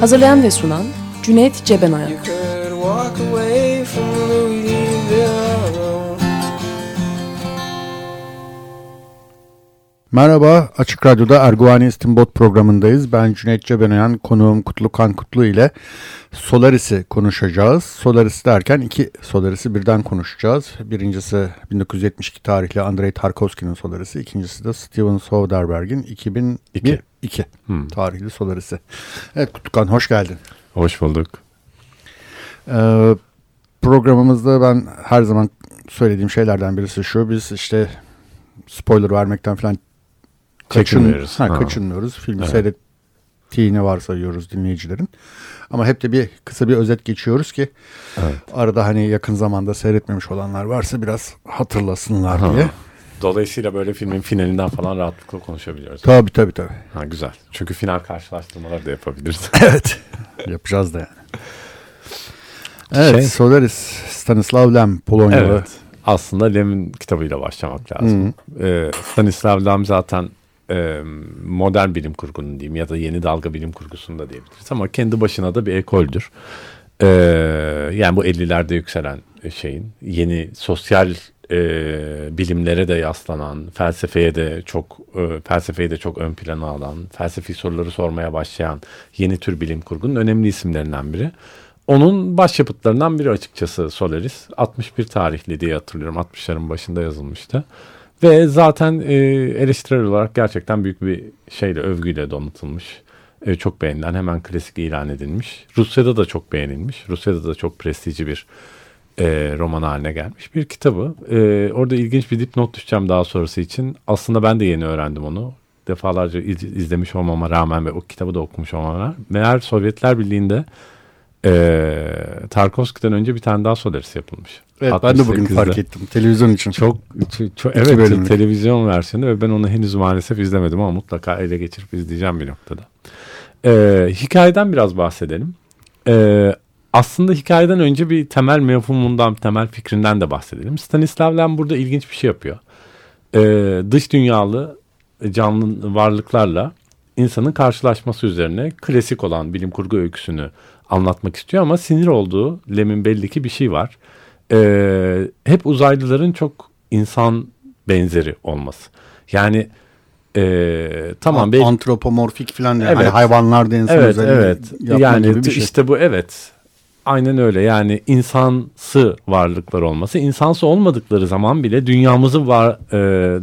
Hazırlayan ve sunan Cüneyt Cebenayak Merhaba, Açık Radyo'da Erguvani İstimbot programındayız. Ben Cüneyt Cebenayan, konuğum Kutlukan Kutlu ile Solaris'i konuşacağız. Solaris derken iki Solaris'i birden konuşacağız. Birincisi 1972 tarihli Andrei Tarkovski'nin Solaris'i, ikincisi de Steven Soderbergh'in 2001 İki. 2 Hmm. tarihli Solaris'i. Evet Kutlukan hoş geldin. Hoş bulduk. Ee, programımızda ben her zaman söylediğim şeylerden birisi şu. Biz işte spoiler vermekten falan kaçın, Çekinmiyoruz. ha, Ha. kaçınmıyoruz. Filmi Evet. seyrettiğini varsayıyoruz dinleyicilerin. Ama hep de bir kısa bir özet geçiyoruz ki Evet. arada hani yakın zamanda seyretmemiş olanlar varsa biraz hatırlasınlar Ha. diye. Dolayısıyla böyle filmin finalinden falan rahatlıkla konuşabiliyoruz. Tabii tabii tabii. Ha, güzel. Çünkü final karşılaştırmaları da yapabiliriz. Evet. Yapacağız da yani. Evet Şey- Solaris Stanislav Lem Polonyalı. evet. Aslında Lem'in kitabıyla başlamak lazım. Ee, Stanislav Lem zaten modern bilim kurgunun diyeyim ya da yeni dalga bilim kurgusunu da diyebiliriz ama kendi başına da bir ekoldür. Ee, yani bu 50'lerde yükselen şeyin yeni sosyal e, bilimlere de yaslanan, felsefeye de çok e, felsefeyi de çok ön plana alan, felsefi soruları sormaya başlayan yeni tür bilim kurgunun önemli isimlerinden biri. Onun başyapıtlarından biri açıkçası Solaris. 61 tarihli diye hatırlıyorum. 60'ların başında yazılmıştı. Ve zaten e, eleştirel olarak gerçekten büyük bir şeyle, övgüyle donatılmış. E, çok beğenilen, hemen klasik ilan edilmiş. Rusya'da da çok beğenilmiş. Rusya'da da çok prestijli bir e, roman haline gelmiş bir kitabı. E, orada ilginç bir dipnot düşeceğim daha sonrası için. Aslında ben de yeni öğrendim onu. Defalarca iz- izlemiş olmama rağmen ve o kitabı da okumuş olmama rağmen. Meğer Sovyetler Birliği'nde e, Tarkovski'den önce bir tane daha Solaris yapılmış. Evet ben de bugün 68'de. fark ettim televizyon için. Çok, çok, çok- evet bölümlük. televizyon versiyonu ve ben onu henüz maalesef izlemedim ama mutlaka ele geçirip izleyeceğim bir noktada. Ee, hikayeden biraz bahsedelim. Ee, aslında hikayeden önce bir temel mefhumundan, temel fikrinden de bahsedelim. Stanislav Lem burada ilginç bir şey yapıyor. Ee, dış dünyalı canlı varlıklarla insanın karşılaşması üzerine klasik olan bilim kurgu öyküsünü anlatmak istiyor ama sinir olduğu Lem'in belli ki bir şey var. Ee, hep uzaylıların çok insan benzeri olması. Yani ee, tamam An- belki antropomorfik falan yani Evet. hani hayvanlarda insan evet evet yani gibi bir şey. işte bu evet aynen öyle yani insansı varlıklar olması insansı olmadıkları zaman bile dünyamızı var e,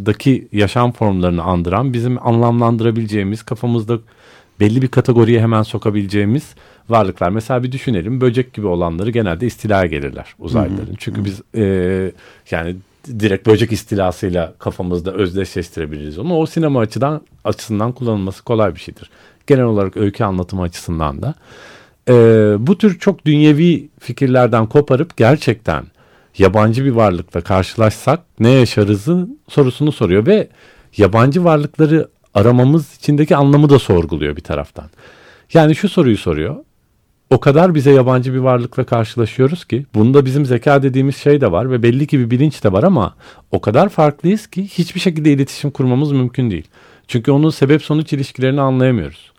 daki yaşam formlarını andıran bizim anlamlandırabileceğimiz kafamızda belli bir kategoriye hemen sokabileceğimiz varlıklar. Mesela bir düşünelim böcek gibi olanları genelde istilaya gelirler uzaylıların. Çünkü biz e, yani direkt böcek istilasıyla kafamızda özdeşleştirebiliriz onu. O sinema açıdan açısından kullanılması kolay bir şeydir. Genel olarak öykü anlatımı açısından da. E, bu tür çok dünyevi fikirlerden koparıp gerçekten yabancı bir varlıkla karşılaşsak ne yaşarızın sorusunu soruyor ve yabancı varlıkları aramamız içindeki anlamı da sorguluyor bir taraftan. Yani şu soruyu soruyor. O kadar bize yabancı bir varlıkla karşılaşıyoruz ki bunda bizim zeka dediğimiz şey de var ve belli ki bir bilinç de var ama o kadar farklıyız ki hiçbir şekilde iletişim kurmamız mümkün değil. Çünkü onun sebep sonuç ilişkilerini anlayamıyoruz.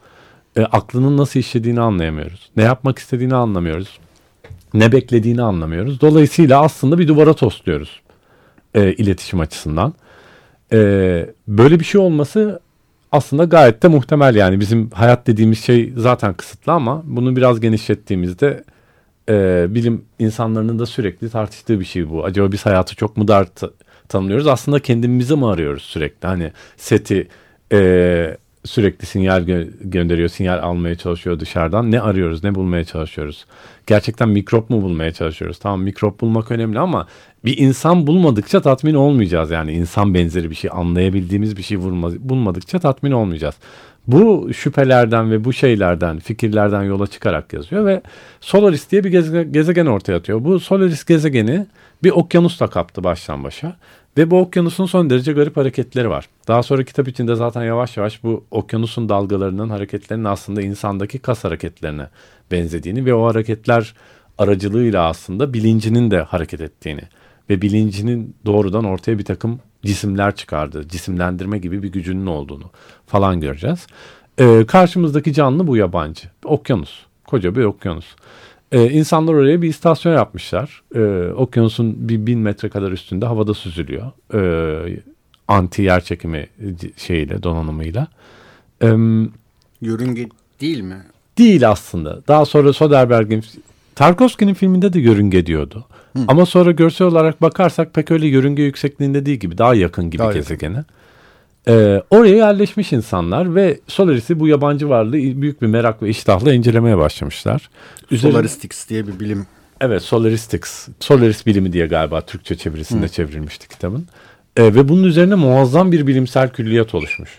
E, aklının nasıl işlediğini anlayamıyoruz. Ne yapmak istediğini anlamıyoruz. Ne beklediğini anlamıyoruz. Dolayısıyla aslında bir duvara tosluyoruz e, iletişim açısından. E, böyle bir şey olması aslında gayet de muhtemel yani bizim hayat dediğimiz şey zaten kısıtlı ama bunu biraz genişlettiğimizde e, bilim insanlarının da sürekli tartıştığı bir şey bu. Acaba biz hayatı çok mu dar ta- tanımlıyoruz? Aslında kendimizi mi arıyoruz sürekli? Hani seti e, sürekli sinyal gö- gönderiyor, sinyal almaya çalışıyor dışarıdan. Ne arıyoruz, ne bulmaya çalışıyoruz? Gerçekten mikrop mu bulmaya çalışıyoruz? Tamam mikrop bulmak önemli ama bir insan bulmadıkça tatmin olmayacağız. Yani insan benzeri bir şey, anlayabildiğimiz bir şey bulma- bulmadıkça tatmin olmayacağız. Bu şüphelerden ve bu şeylerden, fikirlerden yola çıkarak yazıyor ve Solaris diye bir gezegen ortaya atıyor. Bu Solaris gezegeni bir okyanusla kaptı baştan başa. Ve bu okyanusun son derece garip hareketleri var. Daha sonra kitap içinde zaten yavaş yavaş bu okyanusun dalgalarının hareketlerinin aslında insandaki kas hareketlerine benzediğini ve o hareketler aracılığıyla aslında bilincinin de hareket ettiğini ve bilincinin doğrudan ortaya bir takım cisimler çıkardığı, cisimlendirme gibi bir gücünün olduğunu falan göreceğiz. Ee, karşımızdaki canlı bu yabancı. Okyanus. Koca bir okyanus. Ee, insanlar oraya bir istasyon yapmışlar. Ee, okyanusun bir bin metre kadar üstünde havada süzülüyor. Ee, anti yer çekimi şeyiyle, donanımıyla. Ee, Yörünge değil mi? değil aslında. Daha sonra Soderbergh'in Tarkovski'nin filminde de yörünge diyordu. Hı. Ama sonra görsel olarak bakarsak pek öyle yörünge yüksekliğinde değil gibi. Daha yakın gibi Daha yakın. Ee, oraya yerleşmiş insanlar ve Solaris'i bu yabancı varlığı büyük bir merak ve iştahla incelemeye başlamışlar. Üzerine- Solaristics diye bir bilim. Evet Solaristics. Solaris bilimi diye galiba Türkçe çevirisinde Hı. çevrilmişti kitabın. Ee, ve bunun üzerine muazzam bir bilimsel külliyat oluşmuş.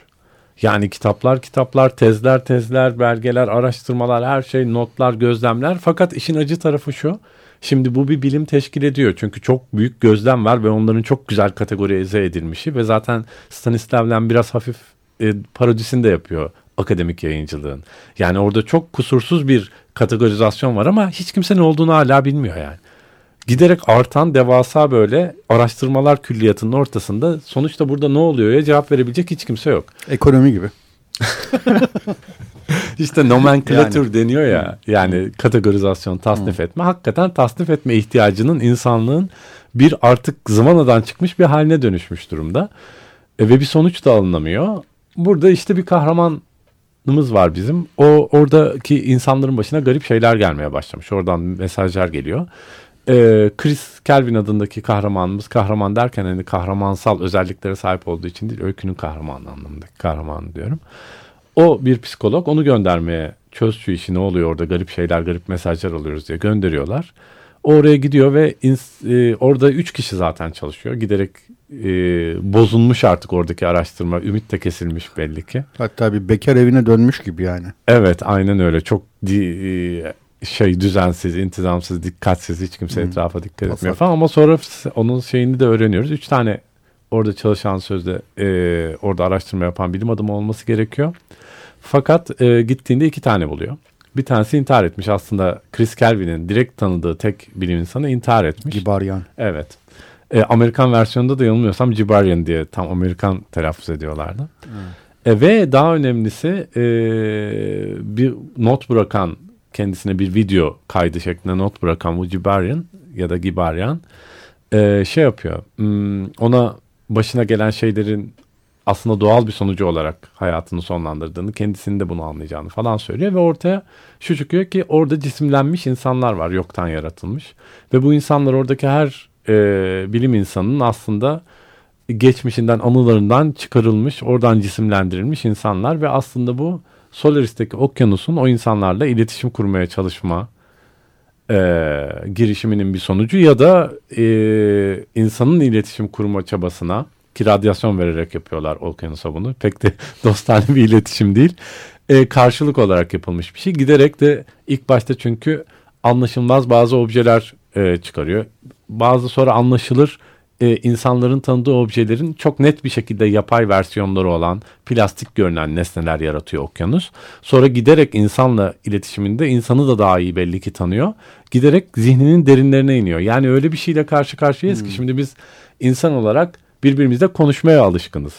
Yani kitaplar kitaplar, tezler tezler, belgeler, araştırmalar, her şey, notlar, gözlemler. Fakat işin acı tarafı şu. Şimdi bu bir bilim teşkil ediyor. Çünkü çok büyük gözlem var ve onların çok güzel kategorize edilmişi ve zaten Stanislav Lem biraz hafif e, parodisini de yapıyor akademik yayıncılığın. Yani orada çok kusursuz bir kategorizasyon var ama hiç kimse ne olduğunu hala bilmiyor yani. Giderek artan devasa böyle araştırmalar külliyatının ortasında sonuçta burada ne oluyor ya cevap verebilecek hiç kimse yok. Ekonomi gibi. İşte nomenklatür deniyor ya yani kategorizasyon tasnif etme hakikaten tasnif etme ihtiyacının insanlığın bir artık zıvanadan çıkmış bir haline dönüşmüş durumda. E, ve bir sonuç da alınamıyor. Burada işte bir kahramanımız var bizim. O oradaki insanların başına garip şeyler gelmeye başlamış. Oradan mesajlar geliyor. E, Chris Kelvin adındaki kahramanımız kahraman derken hani kahramansal özelliklere sahip olduğu için değil öykünün kahramanı anlamındaki kahraman diyorum. O bir psikolog onu göndermeye çöz şu işi ne oluyor orada garip şeyler garip mesajlar alıyoruz diye gönderiyorlar. O oraya gidiyor ve e, orada üç kişi zaten çalışıyor. Giderek e, bozulmuş artık oradaki araştırma. Ümit de kesilmiş belli ki. Hatta bir bekar evine dönmüş gibi yani. Evet aynen öyle. Çok di- e, şey düzensiz, intizamsız, dikkatsiz hiç kimse Hmm. etrafa dikkat etmiyor Pasat. falan. Ama sonra onun şeyini de öğreniyoruz. Üç tane orada çalışan sözde e, orada araştırma yapan bilim adamı olması gerekiyor. Fakat e, gittiğinde iki tane buluyor. Bir tanesi intihar etmiş. Aslında Chris Kelvin'in direkt tanıdığı tek bilim insanı intihar etmiş. Gibaryan. Evet. E, Amerikan versiyonunda da yanılmıyorsam Gibarian diye tam Amerikan telaffuz ediyorlardı. E, ve daha önemlisi e, bir not bırakan kendisine bir video kaydı şeklinde not bırakan bu Gibarian ya da Gibarian e, şey yapıyor. Hmm, ona başına gelen şeylerin aslında doğal bir sonucu olarak hayatını sonlandırdığını, kendisinin de bunu anlayacağını falan söylüyor ve ortaya şu çıkıyor ki orada cisimlenmiş insanlar var, yoktan yaratılmış. Ve bu insanlar oradaki her e, bilim insanının aslında geçmişinden, anılarından çıkarılmış, oradan cisimlendirilmiş insanlar ve aslında bu Solaris'teki okyanusun o insanlarla iletişim kurmaya çalışma e, girişiminin bir sonucu ya da e, insanın iletişim kurma çabasına ki radyasyon vererek yapıyorlar okyanusa bunu. Pek de dostane bir iletişim değil. E, karşılık olarak yapılmış bir şey. Giderek de ilk başta çünkü anlaşılmaz bazı objeler e, çıkarıyor. Bazı sonra anlaşılır e, insanların tanıdığı objelerin çok net bir şekilde yapay versiyonları olan plastik görünen nesneler yaratıyor okyanus. Sonra giderek insanla iletişiminde insanı da daha iyi belli ki tanıyor. Giderek zihninin derinlerine iniyor. Yani öyle bir şeyle karşı karşıyayız ki şimdi biz insan olarak birbirimizle konuşmaya alışkınız.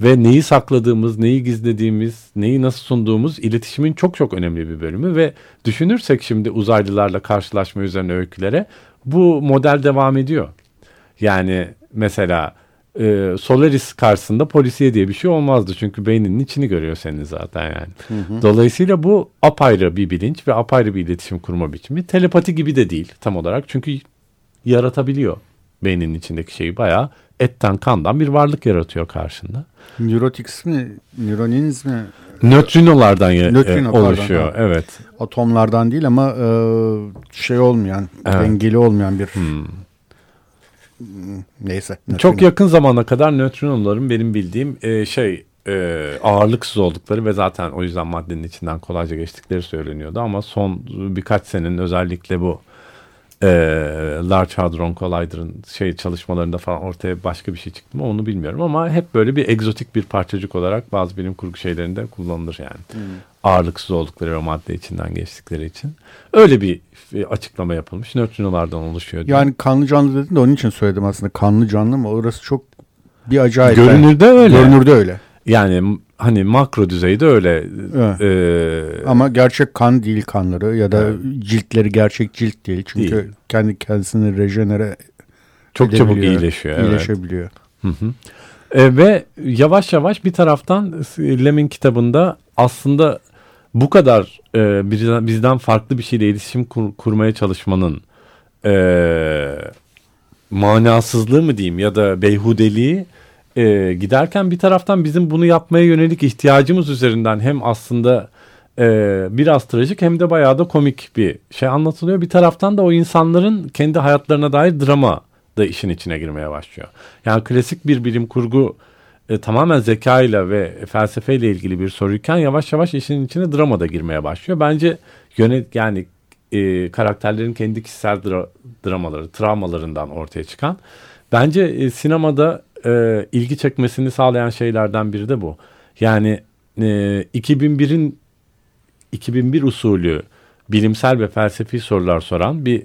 Ve neyi sakladığımız, neyi gizlediğimiz, neyi nasıl sunduğumuz iletişimin çok çok önemli bir bölümü ve düşünürsek şimdi uzaylılarla karşılaşma üzerine öykülere bu model devam ediyor. Yani mesela e, Solaris karşısında polisiye diye bir şey olmazdı. Çünkü beyninin içini görüyor senin zaten yani. Dolayısıyla bu apayrı bir bilinç ve apayrı bir iletişim kurma biçimi. Telepati gibi de değil tam olarak. Çünkü yaratabiliyor. beyninin içindeki şeyi bayağı etten kandan bir varlık yaratıyor karşında. Neurotics mi? Neuronins mi? Nötrinolardan Nötrino, e, pardon, oluşuyor. ha. Evet. Atomlardan değil ama e, şey olmayan, Evet. dengeli olmayan bir Hmm. Neyse. Çok Neutrino. yakın zamana kadar nötrinoların benim bildiğim e, şey e, ağırlıksız oldukları ve zaten o yüzden maddenin içinden kolayca geçtikleri söyleniyordu ama son birkaç senenin özellikle bu e, Large Hadron Collider'ın şey çalışmalarında falan ortaya başka bir şey çıktı mı onu bilmiyorum ama hep böyle bir egzotik bir parçacık olarak bazı bilim kurgu şeylerinde kullanılır yani. Ağırlıksız oldukları ve madde içinden geçtikleri için. Öyle bir açıklama yapılmış. Nötrinolardan oluşuyor. diye. Yani kanlı canlı dedin de onun için söyledim aslında. Kanlı canlı mı? Orası çok bir acayip. Görünürde öyle. Görünürde öyle. Yani hani makro düzeyde öyle. Evet. e, Ama gerçek kan değil kanları ya da ciltleri gerçek cilt değil. Çünkü Değil. kendi kendisini rejenere çok çabuk iyileşiyor. Evet. iyileşebiliyor. Hı hı. E, ve yavaş yavaş bir taraftan Lem'in kitabında aslında bu kadar e, bizden, bizden farklı bir şeyle iletişim kur- kurmaya çalışmanın e, manasızlığı mı diyeyim ya da beyhudeliği e, giderken bir taraftan bizim bunu yapmaya yönelik ihtiyacımız üzerinden hem aslında e, biraz trajik hem de bayağı da komik bir şey anlatılıyor. Bir taraftan da o insanların kendi hayatlarına dair drama da işin içine girmeye başlıyor. Yani klasik bir bilim kurgu e, tamamen zekayla ve felsefeyle ilgili bir soruyken yavaş yavaş işin içine drama da girmeye başlıyor. Bence yönet yani e, karakterlerin kendi kişisel dra- dramaları, travmalarından ortaya çıkan. Bence e, sinemada e, ilgi çekmesini sağlayan şeylerden biri de bu. Yani e, 2001'in 2001 usulü bilimsel ve felsefi sorular soran bir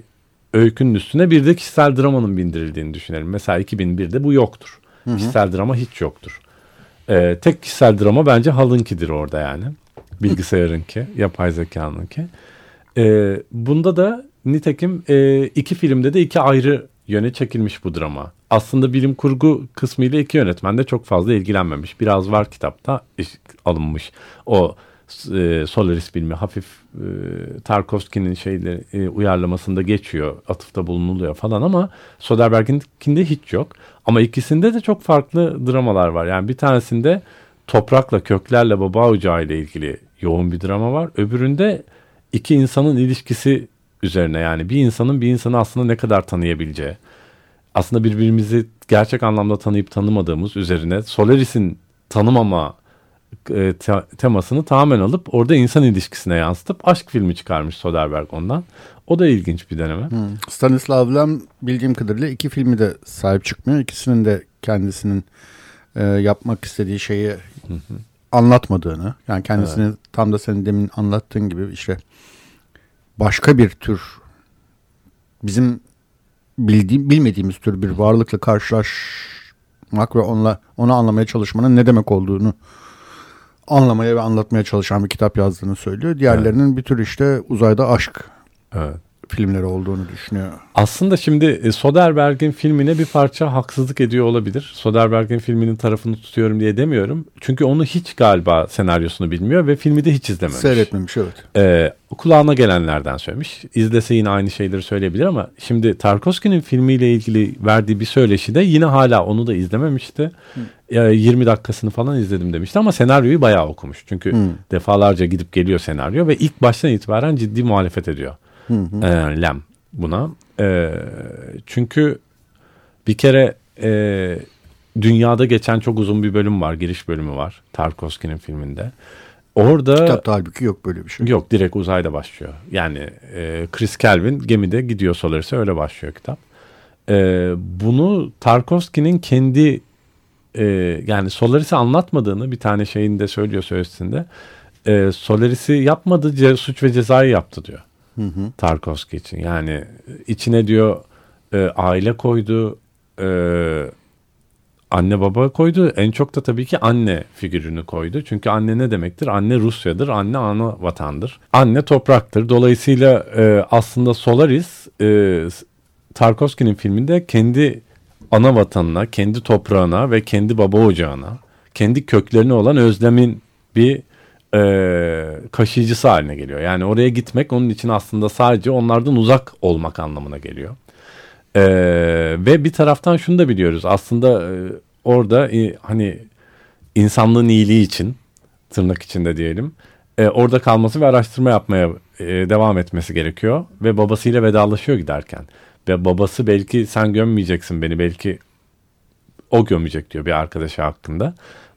öykünün üstüne bir de kişisel dramanın bindirildiğini düşünelim. Mesela 2001'de bu yoktur. Kişisel drama hiç yoktur. Ee, tek kişisel drama bence Hal'ınkidir orada yani. Bilgisayarınki, yapay zekanınki. Ee, bunda da nitekim e, iki filmde de iki ayrı yöne çekilmiş bu drama. Aslında bilim kurgu kısmıyla iki yönetmen de çok fazla ilgilenmemiş. Biraz var kitapta alınmış. O e, Solaris filmi hafif e, Tarkovski'nin şeyleri e, uyarlamasında geçiyor. Atıfta bulunuluyor falan ama Soderbergh'inkinde hiç yok. Ama ikisinde de çok farklı dramalar var. Yani bir tanesinde toprakla, köklerle, baba ocağı ile ilgili yoğun bir drama var. Öbüründe iki insanın ilişkisi üzerine yani bir insanın bir insanı aslında ne kadar tanıyabileceği. Aslında birbirimizi gerçek anlamda tanıyıp tanımadığımız üzerine Solaris'in tanımama e, te- temasını tamamen alıp orada insan ilişkisine yansıtıp aşk filmi çıkarmış Soderbergh ondan. O da ilginç bir deneme. Stanislav Lem bildiğim kadarıyla iki filmi de sahip çıkmıyor. İkisinin de kendisinin e, yapmak istediği şeyi anlatmadığını yani kendisini tam da senin demin anlattığın gibi işte başka bir tür bizim bildiğim bilmediğimiz tür bir varlıkla karşılaşmak ve onunla onu anlamaya çalışmanın ne demek olduğunu anlamaya ve anlatmaya çalışan bir kitap yazdığını söylüyor. Diğerlerinin bir tür işte uzayda aşk Evet. Filmleri olduğunu düşünüyor. Aslında şimdi e, Soderbergh'in filmine bir parça haksızlık ediyor olabilir. Soderbergh'in filminin tarafını tutuyorum diye demiyorum. Çünkü onu hiç galiba senaryosunu bilmiyor ve filmi de hiç izlememiş. Seyretmemiş evet. Ee, kulağına gelenlerden söylemiş. İzlese yine aynı şeyleri söyleyebilir ama şimdi Tarkovski'nin filmiyle ilgili verdiği bir söyleşi de yine hala onu da izlememişti. Ee, 20 dakikasını falan izledim demişti ama senaryoyu bayağı okumuş. Çünkü defalarca gidip geliyor senaryo ve ilk baştan itibaren ciddi muhalefet ediyor. Ee, Lem buna. Ee, çünkü bir kere e, dünyada geçen çok uzun bir bölüm var. Giriş bölümü var Tarkovski'nin filminde. Orada Kitapta halbuki yok böyle bir şey. Yok direkt uzayda başlıyor. Yani e, Chris Kelvin gemide gidiyor Solaris'e öyle başlıyor kitap. E, bunu Tarkovski'nin kendi e, yani Solaris'i anlatmadığını bir tane şeyinde söylüyor söyleşisinde. E, Solaris'i yapmadı suç ve cezayı yaptı diyor. Tarkovski için. Yani içine diyor e, aile koydu, e, anne baba koydu. En çok da tabii ki anne figürünü koydu. Çünkü anne ne demektir? Anne Rusya'dır, anne ana vatandır. Anne topraktır. Dolayısıyla e, aslında Solaris e, Tarkovski'nin filminde kendi ana vatanına, kendi toprağına ve kendi baba ocağına, kendi köklerine olan özlemin bir e, kaşıyıcısı haline geliyor. Yani oraya gitmek onun için aslında sadece onlardan uzak olmak anlamına geliyor. Ee, ve bir taraftan şunu da biliyoruz. Aslında e, orada e, hani insanlığın iyiliği için tırnak içinde diyelim. e, orada kalması ve araştırma yapmaya e, devam etmesi gerekiyor. Ve babasıyla vedalaşıyor giderken. Ve babası belki sen gömmeyeceksin beni belki o gömecek diyor bir arkadaşı hakkında.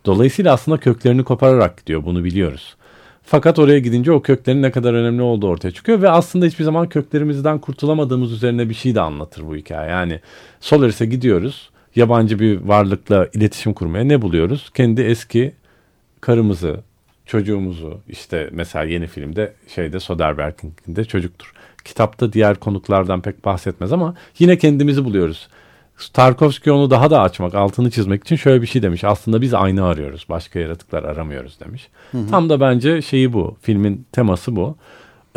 Dolayısıyla aslında köklerini kopararak gidiyor bunu biliyoruz. Fakat oraya gidince o köklerin ne kadar önemli olduğu ortaya çıkıyor ve aslında hiçbir zaman köklerimizden kurtulamadığımız üzerine bir şey de anlatır bu hikaye. Yani Solaris'e gidiyoruz. Yabancı bir varlıkla iletişim kurmaya ne buluyoruz? Kendi eski karımızı, çocuğumuzu işte mesela yeni filmde şeyde Soderbergh'in de çocuktur. Kitapta diğer konuklardan pek bahsetmez ama yine kendimizi buluyoruz. Tarkovski onu daha da açmak, altını çizmek için şöyle bir şey demiş. Aslında biz aynı arıyoruz. Başka yaratıklar aramıyoruz demiş. Tam da bence şeyi bu. Filmin teması bu.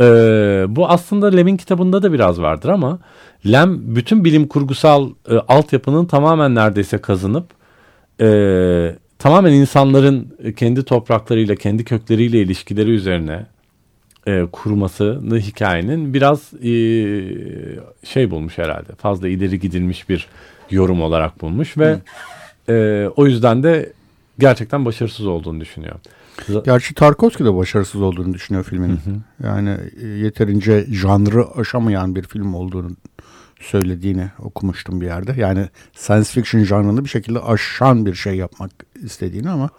Ee, bu aslında Lem'in kitabında da biraz vardır ama Lem bütün bilim kurgusal e, altyapının tamamen neredeyse kazınıp e, tamamen insanların kendi topraklarıyla, kendi kökleriyle ilişkileri üzerine e, kurmasını hikayenin biraz e, şey bulmuş herhalde. Fazla ileri gidilmiş bir yorum olarak bulmuş ve e, o yüzden de gerçekten başarısız olduğunu düşünüyor. Gerçi Tarkovski de başarısız olduğunu düşünüyor filmin. Yani e, yeterince janrı aşamayan bir film olduğunu söylediğini okumuştum bir yerde. Yani science fiction janrını bir şekilde aşan bir şey yapmak istediğini ama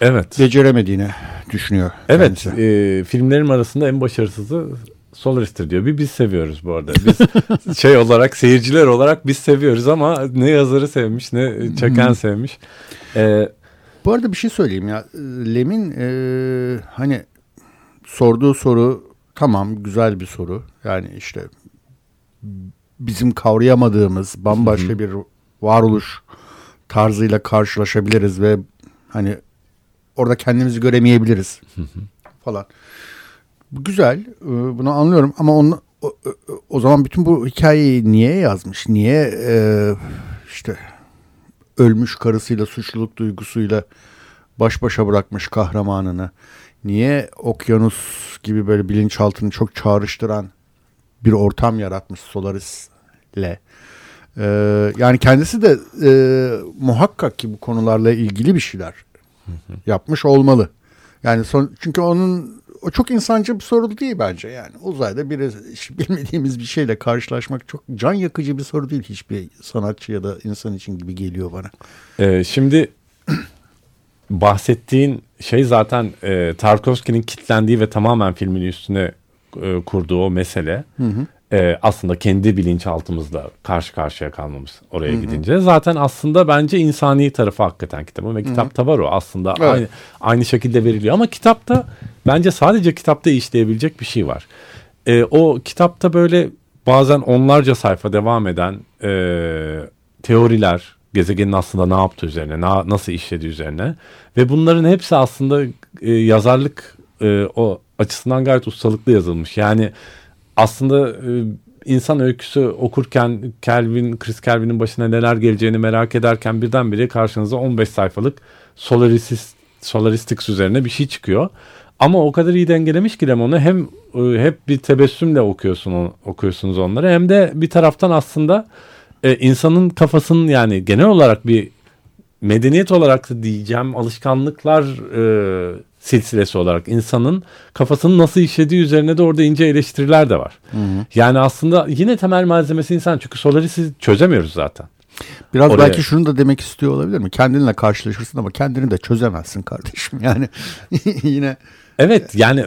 Evet. beceremediğini düşünüyor. Evet, kendisi. e, filmlerim arasında en başarısızı Solaris'tir diyor. Bir biz seviyoruz bu arada. Biz şey olarak seyirciler olarak biz seviyoruz ama ne yazarı sevmiş ne çeken sevmiş. E, Bu arada bir şey söyleyeyim ya. Lem'in e, hani sorduğu soru tamam güzel bir soru. Yani işte bizim kavrayamadığımız bambaşka bir varoluş tarzıyla karşılaşabiliriz ve hani orada kendimizi göremeyebiliriz falan. Güzel. e, Bunu anlıyorum ama onu, o, o- o zaman bütün bu hikayeyi niye yazmış? Niye e, işte ölmüş karısıyla suçluluk duygusuyla baş başa bırakmış kahramanını? Niye okyanus gibi böyle bilinçaltını çok çağrıştıran bir ortam yaratmış Solaris'le? Ee, yani kendisi de e, muhakkak ki bu konularla ilgili bir şeyler yapmış olmalı. Yani son, çünkü onun o çok insancı bir soru değil bence yani. Uzayda bir bilmediğimiz bir şeyle karşılaşmak çok can yakıcı bir soru değil hiçbir sanatçı ya da insan için gibi geliyor bana. e, şimdi bahsettiğin şey zaten e, Tarkovski'nin kitlendiği ve tamamen filmin üstüne e, kurduğu o mesele. E, aslında kendi bilinçaltımızla karşı karşıya kalmamız oraya gidince. Zaten aslında bence insani tarafı hakikaten kitabın ve kitapta var o aslında Evet. aynı, aynı şekilde veriliyor. Ama kitapta bence sadece kitapta işleyebilecek bir şey var. E, o kitapta böyle bazen onlarca sayfa devam eden e, teoriler, gezegenin aslında ne yaptığı üzerine, na- nasıl işlediği üzerine ve bunların hepsi aslında e, yazarlık e, o açısından gayet ustalıklı yazılmış. Yani aslında e, insan öyküsü okurken Kelvin, Chris Kelvin'in başına neler geleceğini merak ederken birdenbire karşınıza 15 sayfalık Solaris, Solaristics üzerine bir şey çıkıyor. Ama o kadar iyi dengelemiş ki onu hem e, hep bir tebessümle okuyorsun okuyorsunuz onları hem de bir taraftan aslında e, insanın kafasının yani genel olarak bir medeniyet olarak da diyeceğim alışkanlıklar e, silsilesi olarak insanın kafasının nasıl işlediği üzerine de orada ince eleştiriler de var. Yani aslında yine temel malzemesi insan çünkü Solaris'i çözemiyoruz zaten. Biraz Oraya- belki şunu da demek istiyor olabilir mi? Kendinle karşılaşırsın ama kendini de çözemezsin kardeşim. Yani yine Evet yani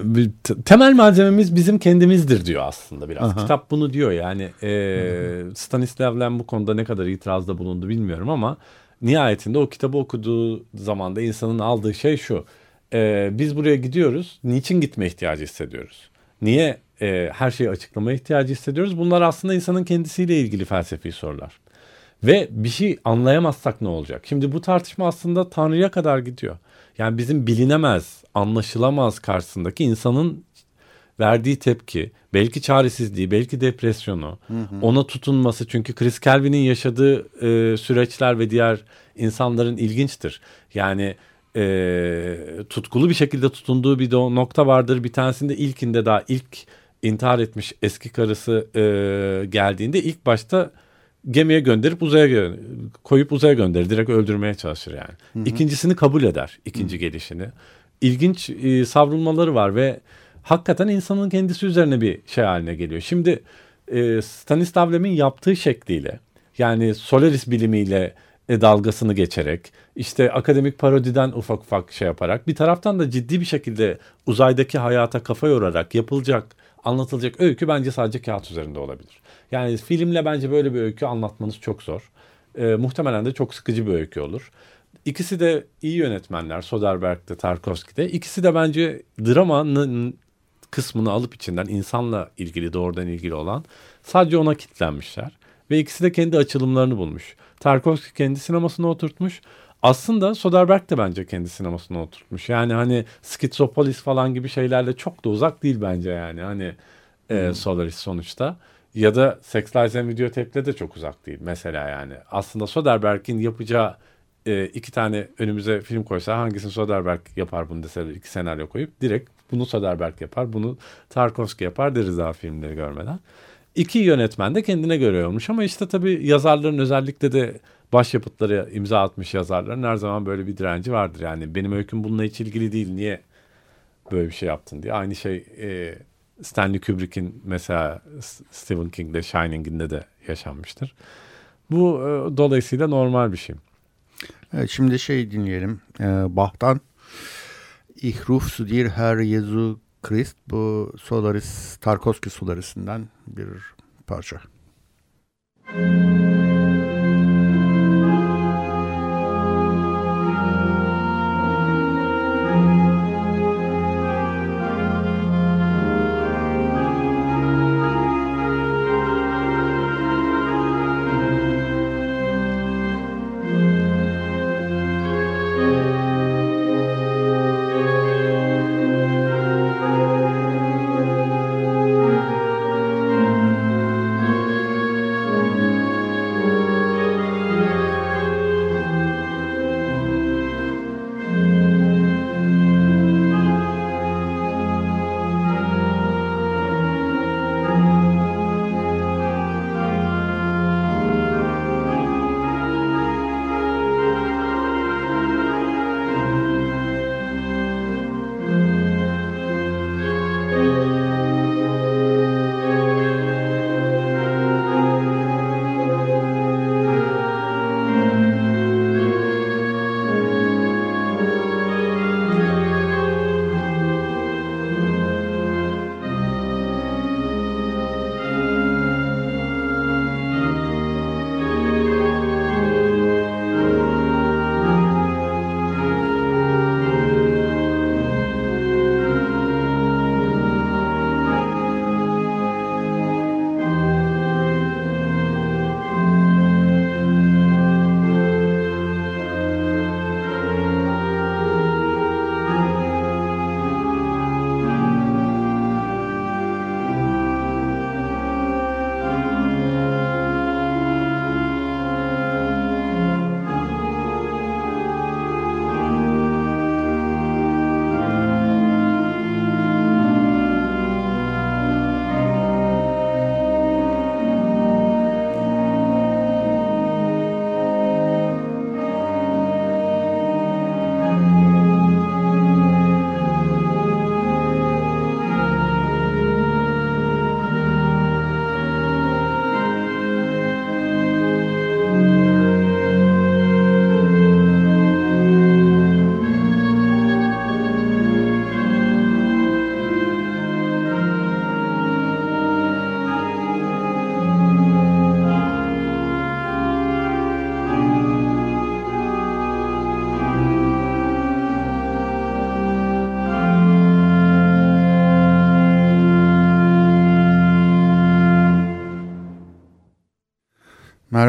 temel malzememiz bizim kendimizdir diyor aslında biraz. Kitap bunu diyor yani e, Stanislav Lem bu konuda ne kadar itirazda bulundu bilmiyorum ama nihayetinde o kitabı okuduğu zaman da insanın aldığı şey şu. E, biz buraya gidiyoruz. Niçin gitme ihtiyacı hissediyoruz? Niye e, her şeyi açıklama ihtiyacı hissediyoruz? Bunlar aslında insanın kendisiyle ilgili felsefi sorular. Ve bir şey anlayamazsak ne olacak? Şimdi bu tartışma aslında Tanrı'ya kadar gidiyor. Yani bizim bilinemez, anlaşılamaz karşısındaki insanın verdiği tepki, belki çaresizliği, belki depresyonu, ona tutunması. Çünkü Chris Kelvin'in yaşadığı e, süreçler ve diğer insanların ilginçtir. Yani e, tutkulu bir şekilde tutunduğu bir do- nokta vardır. Bir tanesinde ilkinde daha ilk intihar etmiş eski karısı e, geldiğinde ilk başta gemiye gönderip uzaya gö- koyup uzaya gönderir. Direkt öldürmeye çalışır yani. İkincisini kabul eder. ikinci gelişini. İlginç e, savrulmaları var ve hakikaten insanın kendisi üzerine bir şey haline geliyor. Şimdi e, Stanislav Lem'in yaptığı şekliyle yani Solaris bilimiyle e, dalgasını geçerek işte akademik parodiden ufak ufak şey yaparak bir taraftan da ciddi bir şekilde uzaydaki hayata kafa yorarak yapılacak anlatılacak öykü bence sadece kağıt üzerinde olabilir. Yani filmle bence böyle bir öykü anlatmanız çok zor. E, muhtemelen de çok sıkıcı bir öykü olur. İkisi de iyi yönetmenler. Soderbergh'de, Tarkovski'de. İkisi de bence dramanın kısmını alıp içinden insanla ilgili, doğrudan ilgili olan sadece ona kitlenmişler. Ve ikisi de kendi açılımlarını bulmuş. Tarkovski kendi sinemasına oturtmuş. Aslında Soderbergh de bence kendi sinemasına oturtmuş. Yani hani Schizopolis falan gibi şeylerle çok da uzak değil bence yani. Hani e, Solaris sonuçta. Ya da Sex Lies and Videotape'le de çok uzak değil mesela yani. Aslında Soderbergh'in yapacağı e, iki tane önümüze film koysa hangisini Soderbergh yapar bunu dese iki senaryo koyup direkt bunu Soderbergh yapar bunu Tarkovski yapar deriz daha filmleri görmeden. İki yönetmen de kendine göre olmuş ama işte tabii yazarların özellikle de başyapıtları imza atmış yazarların her zaman böyle bir direnci vardır. Yani benim öyküm bununla hiç ilgili değil niye böyle bir şey yaptın diye. Aynı şey e, Stanley Kubrick'in mesela Stephen King'de Shining'inde de yaşanmıştır. Bu e, dolayısıyla normal bir şey. Evet, şimdi şey dinleyelim. Ee, Bach'tan Ich ruf zu dir Herr Jesu Christ. Bu Solaris, Tarkovski Solaris'inden bir parça.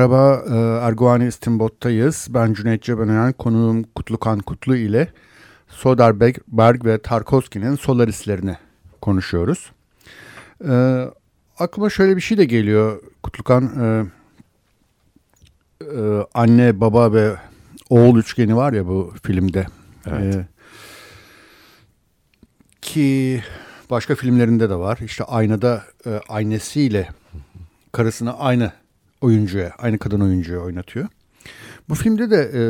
Merhaba, e, Erguani İstinbot'tayız. Ben Cüneyt Cebenayan, konuğum Kutlukan Kutlu ile Soderbergh ve Tarkovski'nin Solaris'lerini konuşuyoruz. E, aklıma şöyle bir şey de geliyor Kutlukan. E, e, anne, baba ve oğul üçgeni var ya bu filmde. Evet. E, ki Başka filmlerinde de var. İşte aynada e, annesiyle karısını aynı oyuncuya, aynı kadın oyuncuya oynatıyor. Bu filmde de e,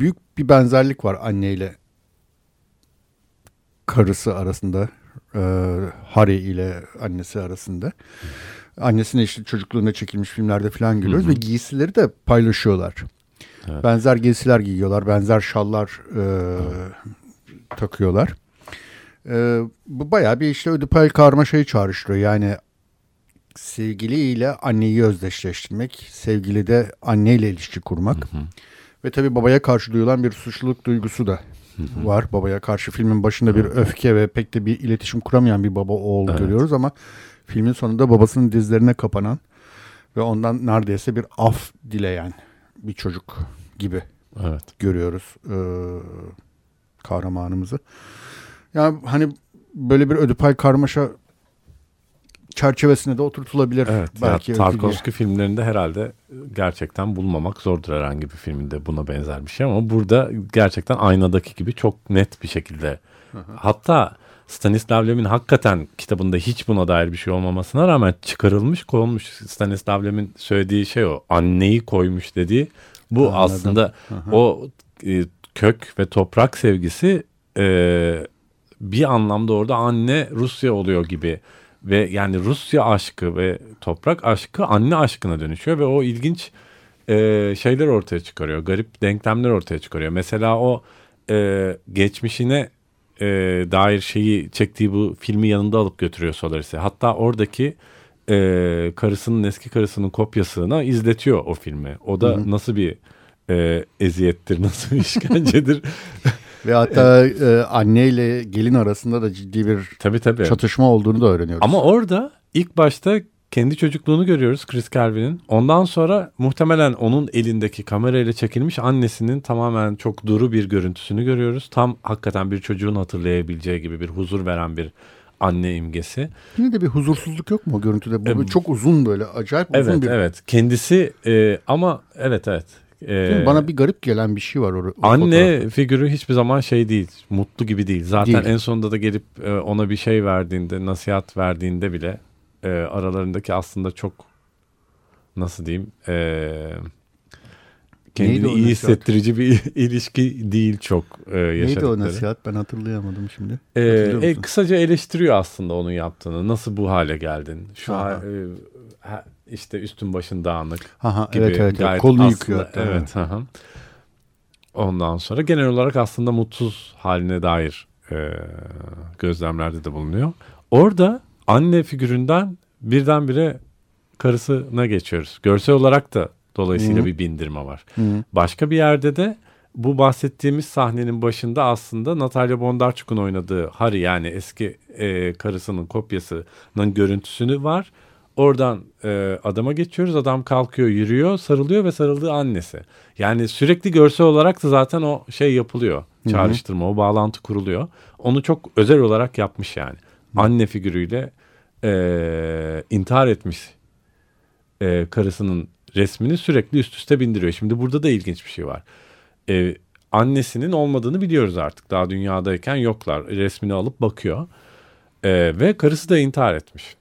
büyük bir benzerlik var anneyle karısı arasında. E, Harry ile annesi arasında. Annesine işte çocukluğunda çekilmiş filmlerde falan görüyoruz ve giysileri de paylaşıyorlar. Evet. Benzer giysiler giyiyorlar, benzer şallar e, takıyorlar. E, bu bayağı bir işte Ödipal karmaşayı çağrıştırıyor. Yani sevgiliyle anneyi özdeşleştirmek, sevgili de anneyle ilişki kurmak. Ve tabii babaya karşı duyulan bir suçluluk duygusu da var. Babaya karşı filmin başında bir öfke ve pek de bir iletişim kuramayan bir baba oğul Evet. görüyoruz ama filmin sonunda babasının dizlerine kapanan ve ondan neredeyse bir af dileyen bir çocuk gibi Evet. görüyoruz e, kahramanımızı. Yani hani böyle bir ödipal karmaşa çerçevesine de oturtulabilir. Evet. belki ya, Tarkovski filmlerinde herhalde gerçekten bulmamak zordur herhangi bir filminde buna benzer bir şey ama burada gerçekten aynadaki gibi çok net bir şekilde. Hatta Stanislav Lem'in hakikaten kitabında hiç buna dair bir şey olmamasına rağmen çıkarılmış konmuş. Stanislav Lem'in söylediği şey o. Anneyi koymuş dediği. Bu Anladım. aslında o e, kök ve toprak sevgisi e, bir anlamda orada anne Rusya oluyor gibi ve yani Rusya aşkı ve toprak aşkı anne aşkına dönüşüyor ve o ilginç e, şeyler ortaya çıkarıyor. Garip denklemler ortaya çıkarıyor. Mesela o e, geçmişine e, dair şeyi çektiği bu filmi yanında alıp götürüyor Solaris'e. Hatta oradaki e, karısının eski karısının kopyasına izletiyor o filmi. O da nasıl bir e, eziyettir, nasıl bir işkencedir. Ve hatta e, anne ile gelin arasında da ciddi bir tabii tabii. çatışma olduğunu da öğreniyoruz. Ama orada ilk başta kendi çocukluğunu görüyoruz Chris Calvin'in. Ondan sonra muhtemelen onun elindeki kamerayla çekilmiş annesinin tamamen çok duru bir görüntüsünü görüyoruz. Tam hakikaten bir çocuğun hatırlayabileceği gibi bir huzur veren bir anne imgesi. Yine de bir huzursuzluk yok mu o görüntüde? Bu Evet. çok uzun böyle acayip uzun Evet bir... evet kendisi e, ama evet evet. E, mi? Bana bir garip gelen bir şey var o, o Anne fotoğrafta. figürü hiçbir zaman şey değil, mutlu gibi değil. Zaten Değil. en sonunda da gelip e, ona bir şey verdiğinde, nasihat verdiğinde bile e, aralarındaki aslında çok nasıl diyeyim e, kendini Neydi iyi hissettirici bir ilişki değil çok e, Neydi o yaşadıkları. nasihat? Ben hatırlayamadım şimdi. E, e, kısaca eleştiriyor aslında onun yaptığını. Nasıl bu hale geldin? Şu ha- e, işte üstün başın dağınık Aha, gibi evet evet, evet. gayet kolunu aslında- yıkıyor. hatta. Evet. hı hı. Ondan sonra genel olarak aslında mutsuz haline dair e, gözlemlerde de bulunuyor. Orada anne figüründen birdenbire karısına geçiyoruz. Görsel olarak da dolayısıyla Hı. bir bindirme var. Hı. Başka bir yerde de bu bahsettiğimiz sahnenin başında aslında Natalya Bondarchuk'un oynadığı Harry yani eski e, karısının kopyasının görüntüsünü var. Oradan e, adama geçiyoruz. Adam kalkıyor, yürüyor, sarılıyor ve sarıldığı annesi. Yani sürekli görsel olarak da zaten o şey yapılıyor. Çağrıştırma, o bağlantı kuruluyor. Onu çok özel olarak yapmış yani. Anne figürüyle e, intihar etmiş e, karısının resmini sürekli üst üste bindiriyor. Şimdi burada da ilginç bir şey var. E, annesinin olmadığını biliyoruz artık. Daha dünyadayken yoklar. Resmini alıp bakıyor. E, ve karısı da intihar etmiş.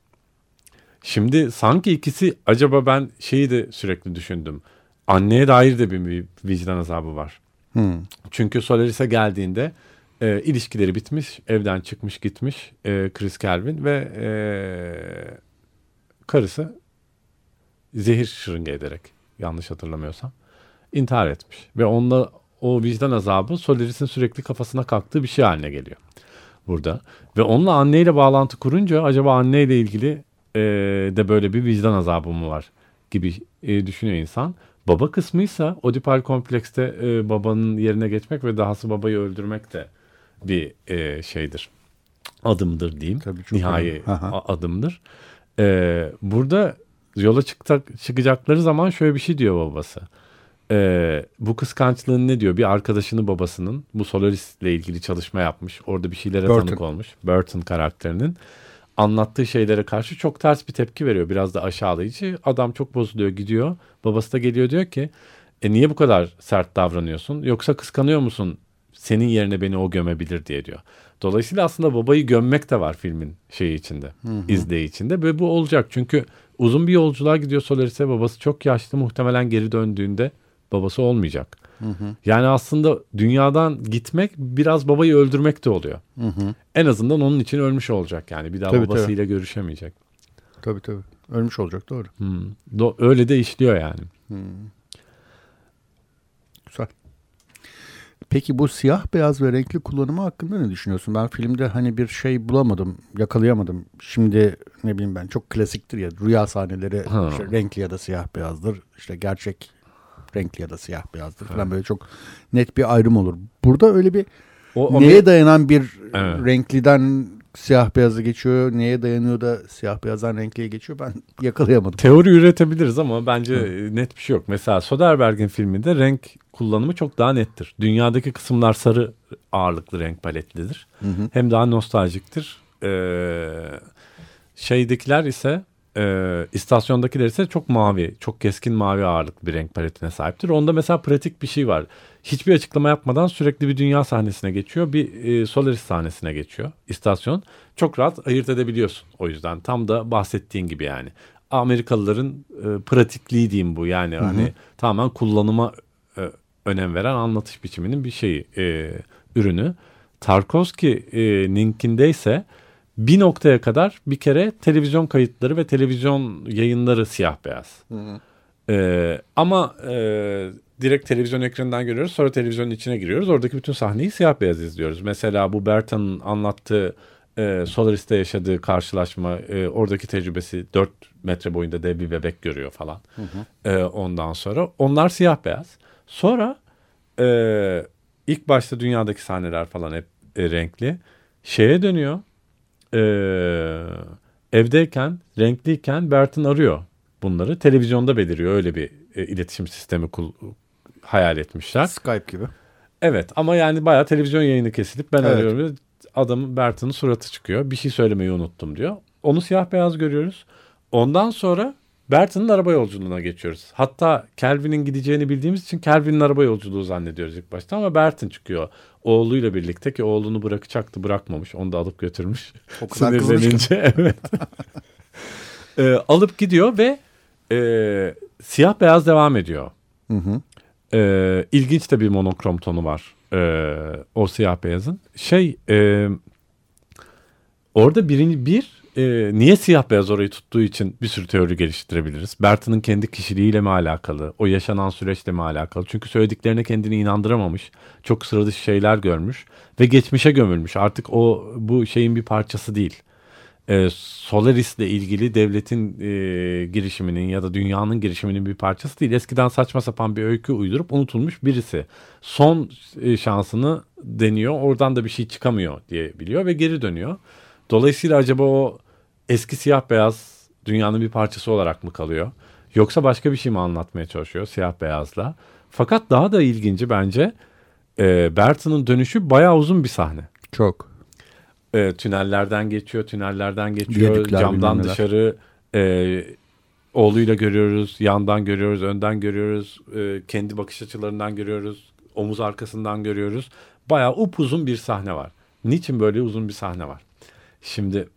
Şimdi sanki ikisi acaba ben şeyi de sürekli düşündüm. Anneye dair de bir, bir vicdan azabı var. Hı. Çünkü Solaris'e geldiğinde e, ilişkileri bitmiş, evden çıkmış gitmiş e, Chris Calvin ve e, karısı zehir şırınga ederek yanlış hatırlamıyorsam intihar etmiş. Ve onunla o vicdan azabı Solaris'in sürekli kafasına kalktığı bir şey haline geliyor burada. Ve onunla anneyle bağlantı kurunca acaba anneyle ilgili e, de böyle bir vicdan azabı mı var gibi e, düşünüyor insan. Baba kısmıysa Oedipal komplekste e, babanın yerine geçmek ve dahası babayı öldürmek de bir e, şeydir. Adımdır diyeyim. Tabii çok Nihai adımdır. E, burada yola çıktak, çıkacakları zaman şöyle bir şey diyor babası. E, bu kıskançlığın ne diyor? Bir arkadaşını babasının bu Solaris ile ilgili çalışma yapmış. Orada bir şeylere Burton. tanık olmuş. Burton karakterinin anlattığı şeylere karşı çok ters bir tepki veriyor. Biraz da aşağılayıcı. Adam çok bozuluyor gidiyor. Babası da geliyor diyor ki e niye bu kadar sert davranıyorsun? Yoksa kıskanıyor musun Senin yerine beni o gömebilir diye diyor. Dolayısıyla aslında babayı gömmek de var filmin şeyi içinde, izleyi içinde ve bu olacak. Çünkü uzun bir yolculuğa gidiyor Solaris'e babası çok yaşlı muhtemelen geri döndüğünde babası olmayacak. Yani aslında dünyadan gitmek biraz babayı öldürmek de oluyor. En azından onun için ölmüş olacak yani bir daha Tabii, babasıyla görüşemeyecek. Tabii tabii. Ölmüş olacak doğru. Hmm. Do- öyle de işliyor yani. Güzel. Peki bu siyah beyaz ve renkli kullanımı hakkında ne düşünüyorsun? Ben filmde hani bir şey bulamadım, yakalayamadım. Şimdi ne bileyim ben çok klasiktir ya rüya sahneleri Ha. işte renkli ya da siyah beyazdır. İşte gerçek renkli ya da siyah beyazdır falan böyle çok net bir ayrım olur. Burada öyle bir O, o neye dayanan bir Evet. renkliden siyah beyaza geçiyor, neye dayanıyor da siyah beyazdan renkliye geçiyor ben yakalayamadım. Teori üretebiliriz ama bence net bir şey yok. Mesela Soderbergh'in filminde renk kullanımı çok daha nettir. Dünyadaki kısımlar sarı ağırlıklı renk paletlidir. Hem daha nostaljiktir. Ee, şeydekiler ise e, istasyondakiler ise çok mavi, çok keskin mavi ağırlıklı bir renk paletine sahiptir. Onda mesela pratik bir şey var. Hiçbir açıklama yapmadan sürekli bir dünya sahnesine geçiyor. Bir e, Solaris sahnesine geçiyor istasyon. Çok rahat ayırt edebiliyorsun o yüzden. Tam da bahsettiğin gibi yani. Amerikalıların e, pratikliği diyeyim bu. Yani hani tamamen kullanıma e, önem veren anlatış biçiminin bir şeyi, e, ürünü. Tarkovski'ninkinde ise bir noktaya kadar bir kere televizyon kayıtları ve televizyon yayınları siyah beyaz. Ee, ama e, direkt televizyon ekranından görüyoruz. Sonra televizyonun içine giriyoruz. Oradaki bütün sahneyi siyah beyaz izliyoruz. Mesela bu Bertan'ın anlattığı e, Solaris'te yaşadığı karşılaşma, e, oradaki tecrübesi 4 metre boyunda dev bir bebek görüyor falan. E, ondan sonra onlar siyah beyaz. Sonra e, ilk başta dünyadaki sahneler falan hep e, renkli. Şeye dönüyor. E, evdeyken, renkliyken Bertin arıyor bunları. Televizyonda beliriyor. Öyle bir e, iletişim sistemi kul- hayal etmişler. Skype gibi. Evet ama yani bayağı televizyon yayını kesilip ben Evet. arıyorum. Adamın Bertin'in suratı çıkıyor. Bir şey söylemeyi unuttum diyor. Onu siyah beyaz görüyoruz. Ondan sonra Bertin'in araba yolculuğuna geçiyoruz. Hatta Kelvin'in gideceğini bildiğimiz için Kelvin'in araba yolculuğu zannediyoruz ilk başta ama Bertin çıkıyor. Oğluyla birlikte ki oğlunu bırakacaktı bırakmamış. Onu da alıp götürmüş. O kadar. Sinirlenince evet. Ee, alıp gidiyor ve e, siyah beyaz devam ediyor. Hı hı. Ee, ilginç de bir monokrom tonu var ee, o siyah beyazın. Şey e, orada birinci bir e, niye siyah beyaz orayı tuttuğu için bir sürü teori geliştirebiliriz. Bertin'in kendi kişiliğiyle mi alakalı, o yaşanan süreçle mi alakalı? Çünkü söylediklerine kendini inandıramamış, çok sıra dışı şeyler görmüş ve geçmişe gömülmüş. Artık o bu şeyin bir parçası değil e, Solaris'le ilgili devletin e, girişiminin ya da dünyanın girişiminin bir parçası değil. Eskiden saçma sapan bir öykü uydurup unutulmuş birisi. Son e, şansını deniyor. Oradan da bir şey çıkamıyor diye biliyor ve geri dönüyor. Dolayısıyla acaba o eski siyah beyaz dünyanın bir parçası olarak mı kalıyor? Yoksa başka bir şey mi anlatmaya çalışıyor siyah beyazla? Fakat daha da ilginci bence e, Berton'un dönüşü bayağı uzun bir sahne Çok. e, tünellerden geçiyor, tünellerden geçiyor, Viyadükler, camdan dışarı e, oğluyla görüyoruz, yandan görüyoruz, önden görüyoruz, e, kendi bakış açılarından görüyoruz, omuz arkasından görüyoruz. Bayağı upuzun bir sahne var. Niçin böyle uzun bir sahne var? Şimdi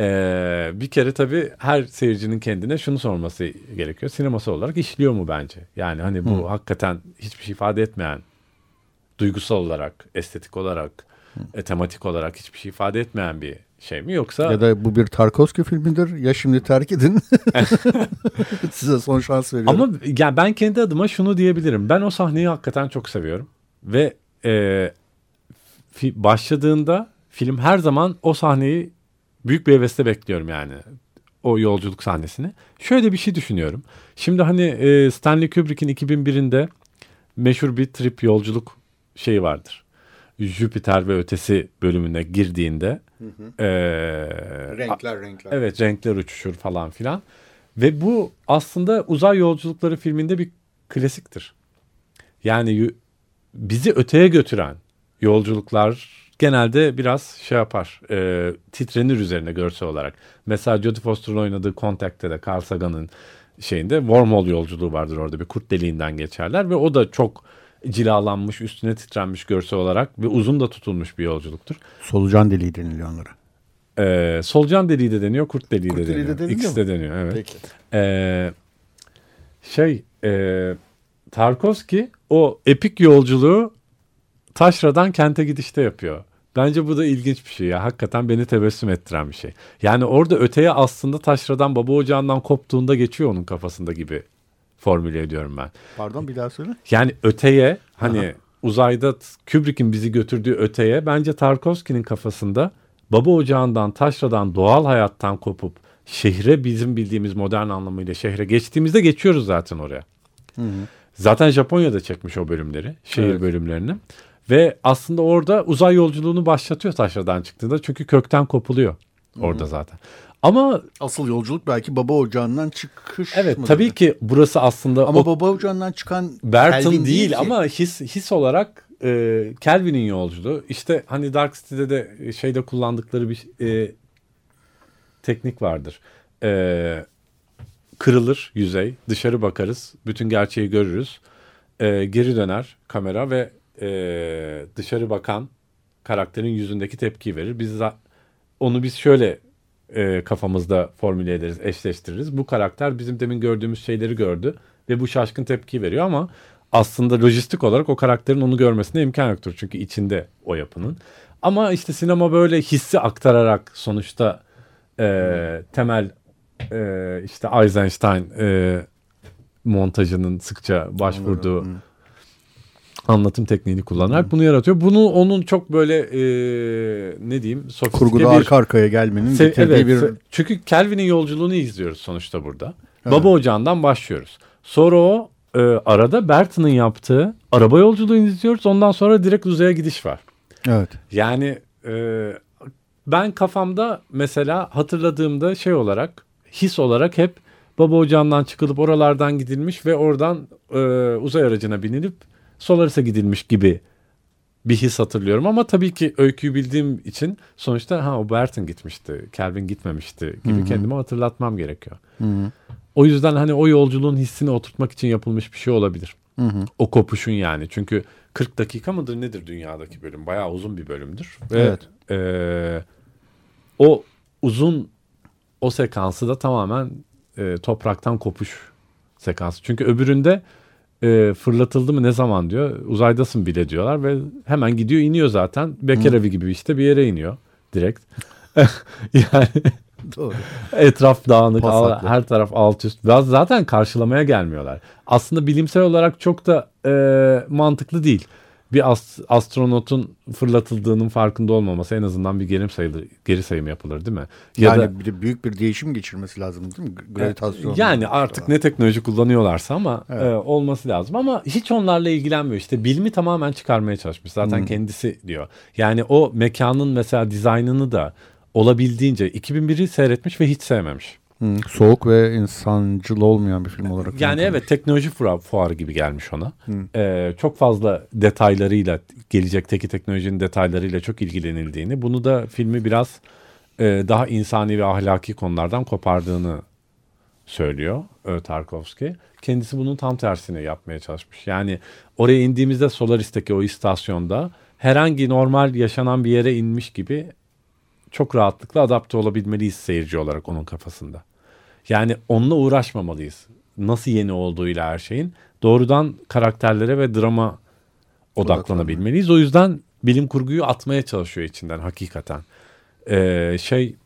e, bir kere tabii her seyircinin kendine şunu sorması gerekiyor. Sineması olarak işliyor mu bence? Yani hani bu hakikaten hiçbir şey ifade etmeyen duygusal olarak, estetik olarak, e, tematik olarak hiçbir şey ifade etmeyen bir şey mi yoksa Ya da bu bir Tarkovski filmidir. Ya şimdi terk edin. Size son şans veriyorum. ama yani ben kendi adıma şunu diyebilirim. Ben o sahneyi hakikaten çok seviyorum ve e, başladığında film her zaman o sahneyi büyük bir hevesle bekliyorum yani. O yolculuk sahnesini. Şöyle bir şey düşünüyorum. Şimdi hani e, Stanley Kubrick'in 2001'inde meşhur bir trip yolculuk şeyi vardır. Jüpiter ve ötesi bölümüne girdiğinde e, renkler renkler. Evet renkler uçuşur falan filan. Ve bu aslında uzay yolculukları filminde bir klasiktir. Yani bizi öteye götüren yolculuklar genelde biraz şey yapar. E, titrenir üzerine görsel olarak. Mesela Jodie Foster'ın oynadığı Contact'te de Carl Sagan'ın şeyinde wormhole yolculuğu vardır orada bir kurt deliğinden geçerler ve o da çok cilalanmış, üstüne titrenmiş görsel olarak ve uzun da tutulmuş bir yolculuktur. Solucan deliği deniliyor onlara. Ee, solucan deliği de deniyor, kurt deliği Kurt de de deniyor. deniliyor İkisi de deniyor, evet. Peki. Ee, şey, e, Tarkovski o epik yolculuğu taşradan kente gidişte yapıyor. Bence bu da ilginç bir şey ya. Hakikaten beni tebessüm ettiren bir şey. Yani orada öteye aslında taşradan baba ocağından koptuğunda geçiyor onun kafasında gibi formüle ediyorum ben. Pardon bir daha söyle. Yani öteye hani uzayda Kubrick'in bizi götürdüğü öteye bence Tarkovski'nin kafasında baba ocağından, taşradan, doğal hayattan kopup şehre bizim bildiğimiz modern anlamıyla şehre geçtiğimizde geçiyoruz zaten oraya. Zaten Japonya'da çekmiş o bölümleri, şehir Evet. bölümlerini. Ve aslında orada uzay yolculuğunu başlatıyor taşradan çıktığında çünkü kökten kopuluyor orada zaten. Ama Asıl yolculuk belki baba ocağından çıkış evet mıdır? tabii ki burası aslında Ama o baba ocağından çıkan Burton Kelvin değil, ki. ama his his olarak e, Kelvin'in yolculuğu. İşte hani Dark City'de de şeyde kullandıkları bir e, teknik vardır. E, kırılır yüzey, dışarı bakarız, bütün gerçeği görürüz. E, geri döner kamera ve e, dışarı bakan karakterin yüzündeki tepkiyi verir. Biz onu biz şöyle e, kafamızda formüle ederiz, eşleştiririz. Bu karakter bizim demin gördüğümüz şeyleri gördü ve bu şaşkın tepki veriyor ama aslında lojistik olarak o karakterin onu görmesine imkan yoktur. Çünkü içinde o yapının. Ama işte sinema böyle hissi aktararak sonuçta e, temel e, işte Eisenstein e, montajının sıkça başvurduğu anlatım tekniğini kullanarak bunu yaratıyor. Bunu onun çok böyle e, ne diyeyim sofistike kurguda bir arka arkaya gelmenin Se- getirdiği evet, bir se- çünkü Kelvin'in yolculuğunu izliyoruz sonuçta burada. Baba ocağından başlıyoruz. Sonra o e, arada Burton'ın yaptığı araba yolculuğunu izliyoruz. Ondan sonra direkt uzaya gidiş var. evet. Yani e, ben kafamda mesela hatırladığımda şey olarak his olarak hep baba ocağından çıkılıp oralardan gidilmiş ve oradan e, uzay aracına binilip Solaris'e gidilmiş gibi bir his hatırlıyorum ama tabii ki öyküyü bildiğim için sonuçta ha o Burton gitmişti, Kelvin gitmemişti gibi kendime hatırlatmam gerekiyor. O yüzden hani o yolculuğun hissini oturtmak için yapılmış bir şey olabilir. O kopuşun yani. Çünkü 40 dakika mıdır nedir dünyadaki bölüm? Bayağı uzun bir bölümdür. Ve Evet. eee, o uzun o sekansı da tamamen e, topraktan kopuş sekansı. Çünkü öbüründe e, fırlatıldı mı ne zaman diyor. Uzaydasın bile diyorlar ve hemen gidiyor iniyor zaten. Bekar evi gibi işte bir yere iniyor direkt. yani Doğru. Etraf dağınık, al- her taraf alt üst. Biraz zaten karşılamaya gelmiyorlar. Aslında bilimsel olarak çok da e, mantıklı değil. Bir as- astronotun fırlatıldığının farkında olmaması en azından bir geri sayılır, geri sayım yapılır değil mi? Ya yani da bir de büyük bir değişim geçirmesi lazım değil mi? Gravitasyon. yani artık ne teknoloji kullanıyorlarsa ama Evet. e, olması lazım ama hiç onlarla ilgilenmiyor. İşte bilimi tamamen çıkarmaya çalışmış. Zaten Hmm. kendisi diyor. Yani o mekanın mesela dizaynını da olabildiğince 2001'i seyretmiş ve hiç sevmemiş. Hı, soğuk ve insancıl olmayan bir film olarak. Yani evet teknoloji fuarı, fuarı gibi gelmiş ona. Ee, çok fazla detaylarıyla gelecekteki teknolojinin detaylarıyla çok ilgilenildiğini bunu da filmi biraz e, daha insani ve ahlaki konulardan kopardığını söylüyor e, Tarkovski. Kendisi bunun tam tersini yapmaya çalışmış. Yani oraya indiğimizde Solaris'teki o istasyonda herhangi normal yaşanan bir yere inmiş gibi çok rahatlıkla adapte olabilmeliyiz seyirci olarak onun kafasında. Yani onunla uğraşmamalıyız. Nasıl yeni olduğuyla her şeyin. Doğrudan karakterlere ve drama odaklanabilmeliyiz. O yüzden bilim kurguyu atmaya çalışıyor içinden hakikaten. Ee, şey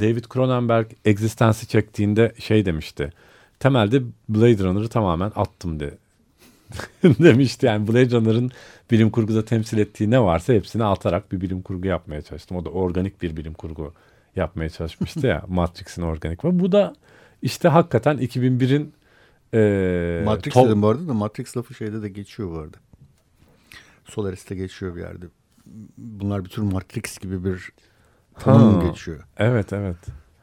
David Cronenberg Existence'i çektiğinde şey demişti. Temelde Blade Runner'ı tamamen attım de. demişti. Yani Blade Runner'ın bilim kurguda temsil ettiği ne varsa hepsini atarak bir bilim kurgu yapmaya çalıştım. O da organik bir bilim kurgu yapmaya çalışmıştı ya. Matrix'in organik ve bu da işte hakikaten 2001'in e, Matrix top- dedim bu arada da Matrix lafı şeyde de geçiyor bu arada. Solaris'te geçiyor bir yerde. Bunlar bir tür Matrix gibi bir tanım Ha. geçiyor. Evet evet.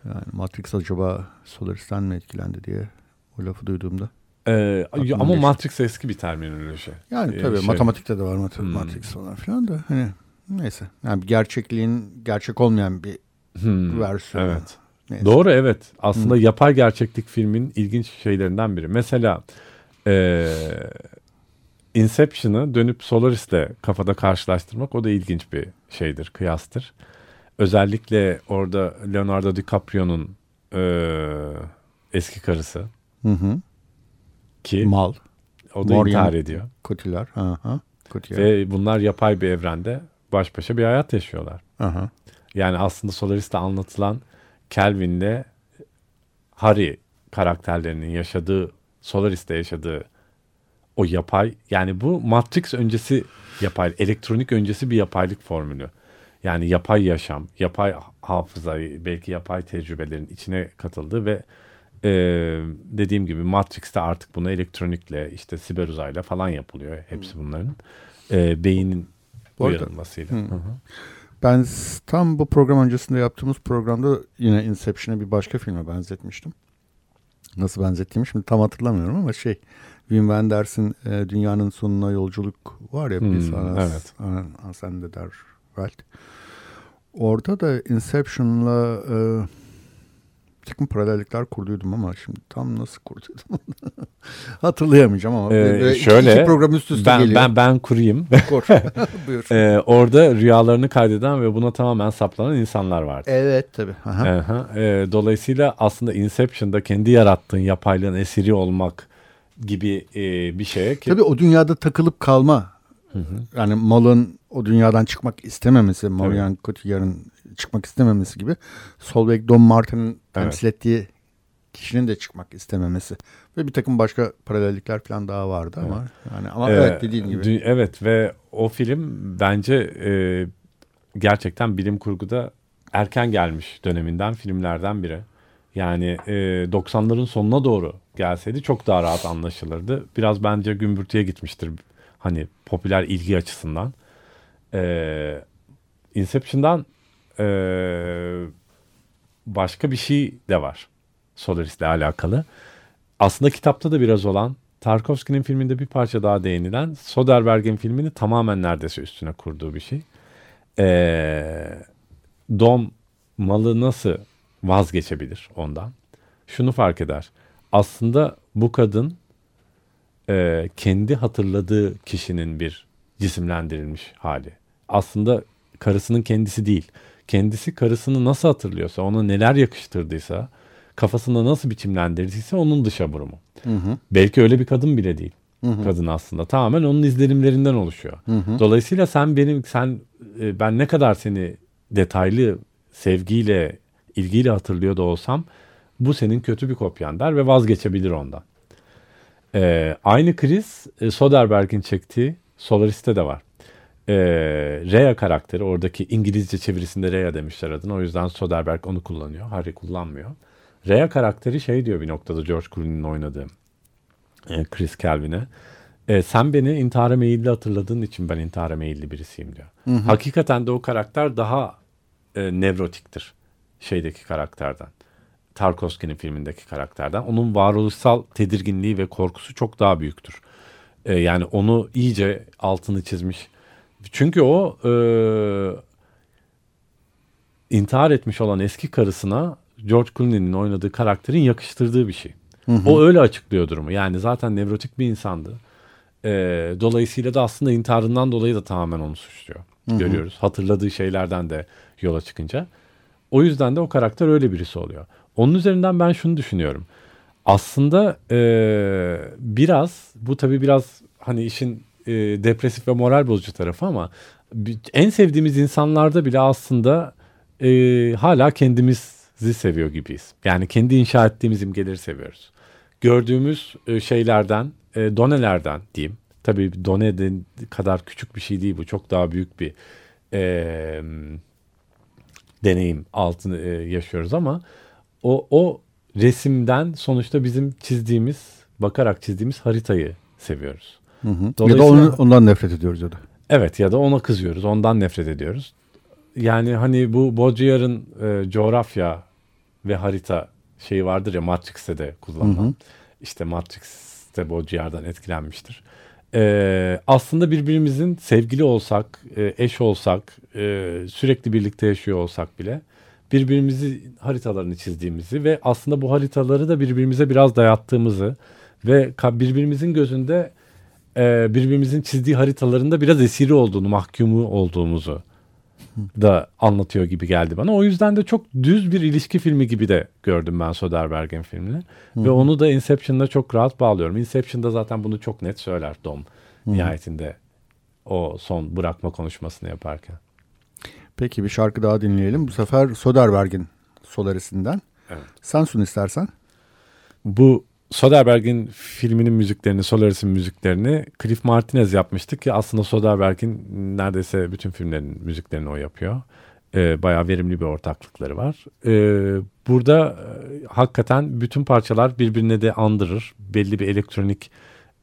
Yani Matrix acaba Solaris'ten mi etkilendi diye o lafı duyduğumda. Ee, ama geçti. Matrix eski bir terminoloji. Yani Ee, tabii şey- matematikte de var mat- Hmm. Matrix falan filan da hani neyse. Yani gerçekliğin gerçek olmayan bir Hmm, versiyonu. Evet. Neyse. Doğru evet. Aslında yapay gerçeklik filmin ilginç şeylerinden biri. Mesela eee, Inception'ı dönüp Solaris'le kafada karşılaştırmak o da ilginç bir şeydir, kıyastır. Özellikle orada Leonardo DiCaprio'nun e, eski karısı Hı hı. ki Mal. o da Mor intihar ediyor. Kutiler. Aha. Kutiler. Ve bunlar yapay bir evrende baş başa bir hayat yaşıyorlar. Aha. Yani aslında Solaris'te anlatılan Kelvin'le Harry karakterlerinin yaşadığı, Solaris'te yaşadığı o yapay, yani bu Matrix öncesi yapay, elektronik öncesi bir yapaylık formülü. Yani yapay yaşam, yapay hafıza, belki yapay tecrübelerin içine katıldığı ve e, dediğim gibi Matrix'te artık buna elektronikle, işte siber uzayla falan yapılıyor. Hepsi bunların. E, beynin uyarılmasıyla. Hı hı. Ben tam bu program öncesinde yaptığımız programda yine Inception'ı bir başka filme benzetmiştim. Nasıl benzettiğimi şimdi tam hatırlamıyorum ama şey Wim Wenders'in e, Dünyanın Sonuna Yolculuk var ya Hmm, bir sana evet. sen de der Welt. Orada da Inception'la e, takım paralellikler kurduydum ama şimdi tam nasıl kurduydum hatırlayamayacağım ama Ee, böyle iki- şöyle, iki program üst üste ben, geliyor. ben ben kurayım. Kur. Buyur. Ee, orada rüyalarını kaydeden ve buna tamamen saplanan insanlar vardı. evet tabii. Aha. Aha, e, dolayısıyla aslında Inception'da kendi yarattığın yapaylığın esiri olmak gibi e, bir şeye ki Tabii o dünyada takılıp kalma. Yani malın o dünyadan çıkmak istememesi, Marion Cotillard'ın çıkmak istememesi gibi Solveig Don Martin'in temsil ettiği kişinin de çıkmak istememesi ve bir takım başka paralellikler falan daha vardı ama yani ama Ee, evet dediğin gibi. evet ve o film bence e, gerçekten bilim kurguda erken gelmiş döneminden filmlerden biri. Yani e, 90'ların sonuna doğru gelseydi çok daha rahat anlaşılırdı. Biraz bence gümbürtüye gitmiştir hani popüler ilgi açısından. E, Inception'dan e, başka bir şey de var Solaris'le alakalı. Aslında kitapta da biraz olan Tarkovski'nin filminde bir parça daha değinilen Soderbergh'in filmini tamamen neredeyse üstüne kurduğu bir şey. Ee, Dom malı nasıl vazgeçebilir ondan? Şunu fark eder. Aslında bu kadın e, kendi hatırladığı kişinin bir cisimlendirilmiş hali. Aslında karısının kendisi değil. Kendisi karısını nasıl hatırlıyorsa, ona neler yakıştırdıysa, kafasında nasıl biçimlendirdiyse onun dışa vurumu. Belki öyle bir kadın bile değil. Kadın aslında tamamen onun izlenimlerinden oluşuyor. Dolayısıyla sen benim sen e, ben ne kadar seni detaylı sevgiyle, ilgiyle hatırlıyor da olsam bu senin kötü bir kopyan der ve vazgeçebilir ondan. Ee, aynı kriz e, Soderbergh'in çektiği Solaris'te de var. Ee, Rhea karakteri oradaki İngilizce çevirisinde Rhea demişler adına. O yüzden Soderbergh onu kullanıyor. Harry kullanmıyor. Rhea karakteri şey diyor bir noktada George Clooney'nin oynadığı e, Chris Kelvin'e. E, sen beni intihara meyilli hatırladığın için ben intihara meyilli birisiyim diyor. Hakikaten de o karakter daha e, nevrotiktir şeydeki karakterden. Tarkovski'nin filmindeki karakterden. Onun varoluşsal tedirginliği ve korkusu çok daha büyüktür. E, yani onu iyice altını çizmiş. Çünkü o e, intihar etmiş olan eski karısına George Clooney'nin oynadığı karakterin yakıştırdığı bir şey. O öyle açıklıyor durumu. Yani zaten nevrotik bir insandı. E, dolayısıyla da aslında intiharından dolayı da tamamen onu suçluyor. Görüyoruz. Hatırladığı şeylerden de yola çıkınca. O yüzden de o karakter öyle birisi oluyor. Onun üzerinden ben şunu düşünüyorum. Aslında e, biraz bu tabii biraz hani işin e, depresif ve moral bozucu tarafı ama en sevdiğimiz insanlarda bile aslında e, hala kendimizi seviyor gibiyiz. Yani kendi inşa ettiğimiz imgeleri seviyoruz. Gördüğümüz e, şeylerden, e, donelerden diyeyim. Tabii done kadar küçük bir şey değil bu. Çok daha büyük bir e, deneyim altını e, yaşıyoruz ama o o resimden sonuçta bizim çizdiğimiz, bakarak çizdiğimiz haritayı seviyoruz. Hı hı. Ya da onu, ondan nefret ediyoruz ya da. Evet ya da ona kızıyoruz, ondan nefret ediyoruz. Yani hani bu Baudrillard'ın e, coğrafya ve harita şeyi vardır ya Matrix'te de kullanılan. İşte Matrix'te Baudrillard'dan etkilenmiştir. E, aslında birbirimizin sevgili olsak, e, eş olsak, e, sürekli birlikte yaşıyor olsak bile birbirimizi haritalarını çizdiğimizi ve aslında bu haritaları da birbirimize biraz dayattığımızı ve birbirimizin gözünde e, birbirimizin çizdiği haritalarında biraz esiri olduğunu, mahkumu olduğumuzu da anlatıyor gibi geldi bana. O yüzden de çok düz bir ilişki filmi gibi de gördüm ben Soderbergh'in filmini. Ve onu da Inception'da çok rahat bağlıyorum. Inception'da zaten bunu çok net söyler Dom nihayetinde o son bırakma konuşmasını yaparken. Peki bir şarkı daha dinleyelim. Bu sefer Soderbergh'in Solaris'inden. Evet. Sen sun istersen. Bu Soderbergh'in filminin müziklerini, Solaris'in müziklerini Cliff Martinez yapmıştı ki aslında Soderbergh'in neredeyse bütün filmlerin müziklerini o yapıyor. Ee, bayağı verimli bir ortaklıkları var. Ee, burada e, hakikaten bütün parçalar birbirine de andırır. Belli bir elektronik